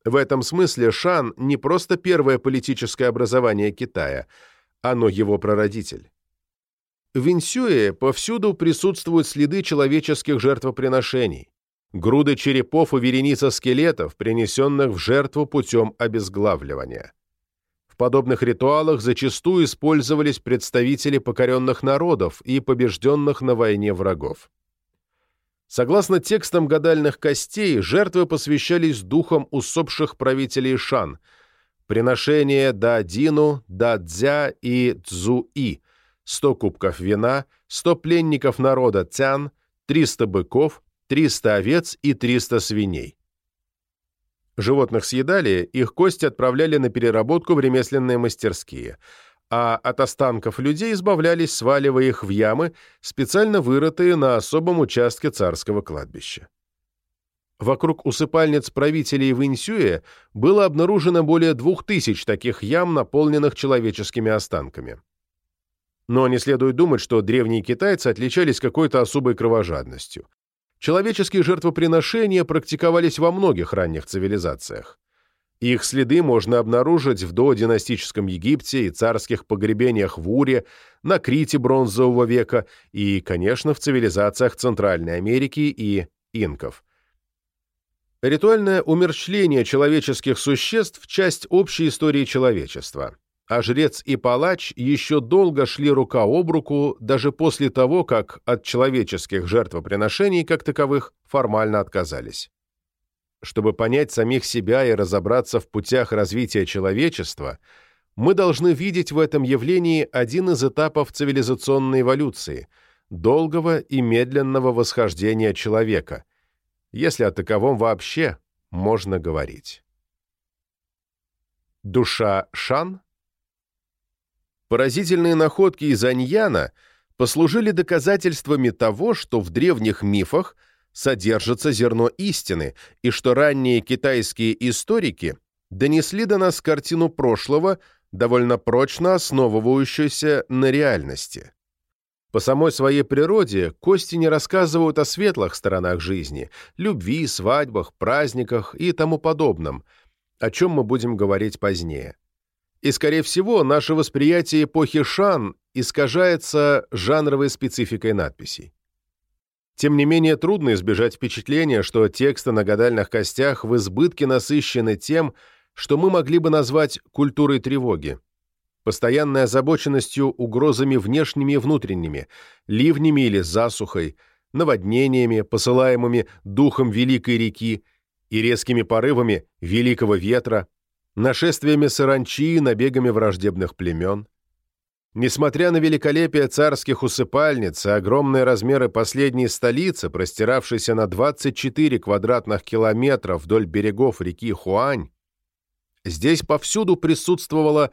В этом смысле Шан не просто первое политическое образование Китая, оно его прародитель. В Инсюе повсюду присутствуют следы человеческих жертвоприношений, груды черепов и вереница скелетов, принесенных в жертву путем обезглавливания. В подобных ритуалах зачастую использовались представители покоренных народов и побежденных на войне врагов. Согласно текстам гадальных костей, жертвы посвящались духам усопших правителей Шан, приношение Да-Дину, Да-Дзя и Цзу-И, 100 кубков вина, 100 пленников народа Цян, 300 быков, 300 овец и 300 свиней. Животных съедали, их кости отправляли на переработку в ремесленные мастерские, а от останков людей избавлялись, сваливая их в ямы, специально вырытые на особом участке царского кладбища. Вокруг усыпальниц правителей в Инсюе было обнаружено более двух тысяч таких ям, наполненных человеческими останками. Но не следует думать, что древние китайцы отличались какой-то особой кровожадностью. Человеческие жертвоприношения практиковались во многих ранних цивилизациях. Их следы можно обнаружить в додинастическом Египте и царских погребениях в Уре, на Крите бронзового века и, конечно, в цивилизациях Центральной Америки и инков. Ритуальное умерщвление человеческих существ – часть общей истории человечества а жрец и палач еще долго шли рука об руку, даже после того, как от человеческих жертвоприношений как таковых формально отказались. Чтобы понять самих себя и разобраться в путях развития человечества, мы должны видеть в этом явлении один из этапов цивилизационной эволюции – долгого и медленного восхождения человека, если о таковом вообще можно говорить. Душа Шан Поразительные находки из Аньяна послужили доказательствами того, что в древних мифах содержится зерно истины, и что ранние китайские историки донесли до нас картину прошлого, довольно прочно основывающуюся на реальности. По самой своей природе кости не рассказывают о светлых сторонах жизни, любви, свадьбах, праздниках и тому подобном, о чем мы будем говорить позднее. И, скорее всего, наше восприятие эпохи Шан искажается жанровой спецификой надписей. Тем не менее, трудно избежать впечатления, что тексты на гадальных костях в избытке насыщены тем, что мы могли бы назвать культурой тревоги, постоянной озабоченностью угрозами внешними и внутренними, ливнями или засухой, наводнениями, посылаемыми духом великой реки и резкими порывами великого ветра, нашествиями саранчи и набегами враждебных племен. Несмотря на великолепие царских усыпальниц и огромные размеры последней столицы, простиравшейся на 24 квадратных километра вдоль берегов реки Хуань, здесь повсюду присутствовало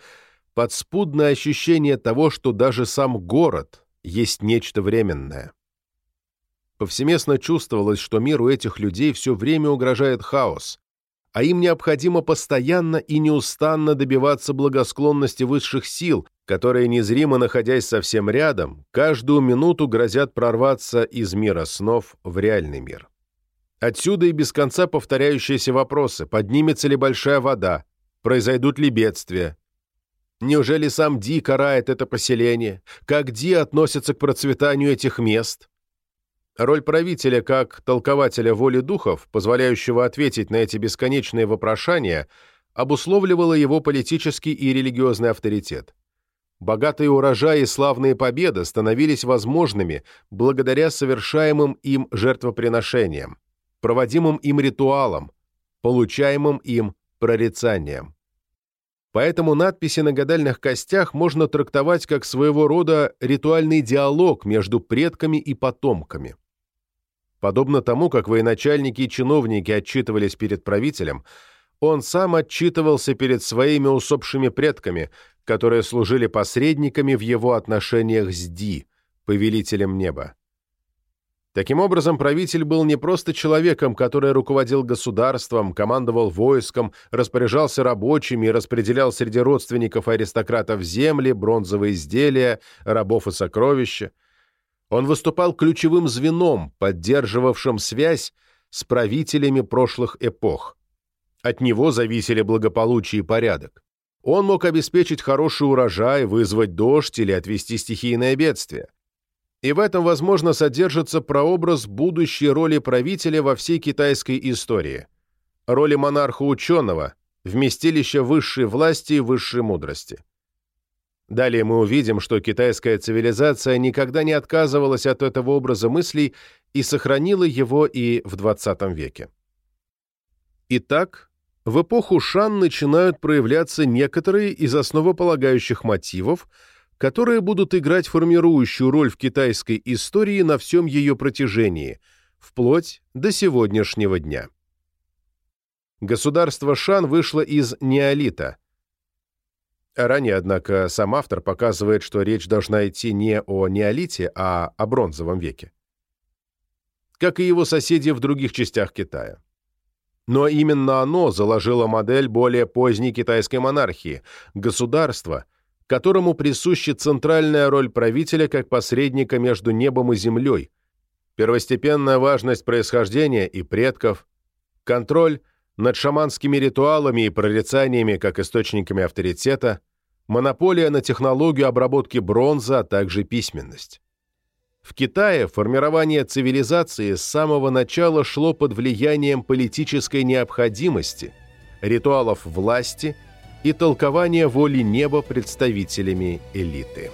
подспудное ощущение того, что даже сам город есть нечто временное. Повсеместно чувствовалось, что миру этих людей все время угрожает хаос, а им необходимо постоянно и неустанно добиваться благосклонности высших сил, которые, незримо находясь совсем рядом, каждую минуту грозят прорваться из мира снов в реальный мир. Отсюда и без конца повторяющиеся вопросы, поднимется ли большая вода, произойдут ли бедствия. Неужели сам Ди карает это поселение? Как Ди относится к процветанию этих мест? Роль правителя как толкователя воли духов, позволяющего ответить на эти бесконечные вопрошания, обусловливала его политический и религиозный авторитет. Богатые урожаи и славные победы становились возможными благодаря совершаемым им жертвоприношениям, проводимым им ритуалам, получаемым им прорицаниям. Поэтому надписи на гадальных костях можно трактовать как своего рода ритуальный диалог между предками и потомками. Подобно тому, как военачальники и чиновники отчитывались перед правителем, он сам отчитывался перед своими усопшими предками, которые служили посредниками в его отношениях с Ди, повелителем неба. Таким образом, правитель был не просто человеком, который руководил государством, командовал войском, распоряжался рабочими и распределял среди родственников аристократов земли, бронзовые изделия, рабов и сокровища. Он выступал ключевым звеном, поддерживавшим связь с правителями прошлых эпох. От него зависели благополучие и порядок. Он мог обеспечить хороший урожай, вызвать дождь или отвести стихийное бедствие и в этом, возможно, содержится прообраз будущей роли правителя во всей китайской истории, роли монарха-ученого, вместилища высшей власти и высшей мудрости. Далее мы увидим, что китайская цивилизация никогда не отказывалась от этого образа мыслей и сохранила его и в XX веке. Итак, в эпоху Шан начинают проявляться некоторые из основополагающих мотивов, которые будут играть формирующую роль в китайской истории на всем ее протяжении, вплоть до сегодняшнего дня. Государство Шан вышло из неолита. Ранее, однако, сам автор показывает, что речь должна идти не о неолите, а о бронзовом веке. Как и его соседи в других частях Китая. Но именно оно заложило модель более поздней китайской монархии, государства – которому присуща центральная роль правителя как посредника между небом и землей, первостепенная важность происхождения и предков, контроль над шаманскими ритуалами и прорицаниями как источниками авторитета, монополия на технологию обработки бронзы, а также письменность. В Китае формирование цивилизации с самого начала шло под влиянием политической необходимости, ритуалов власти – и толкование воли неба представителями элиты.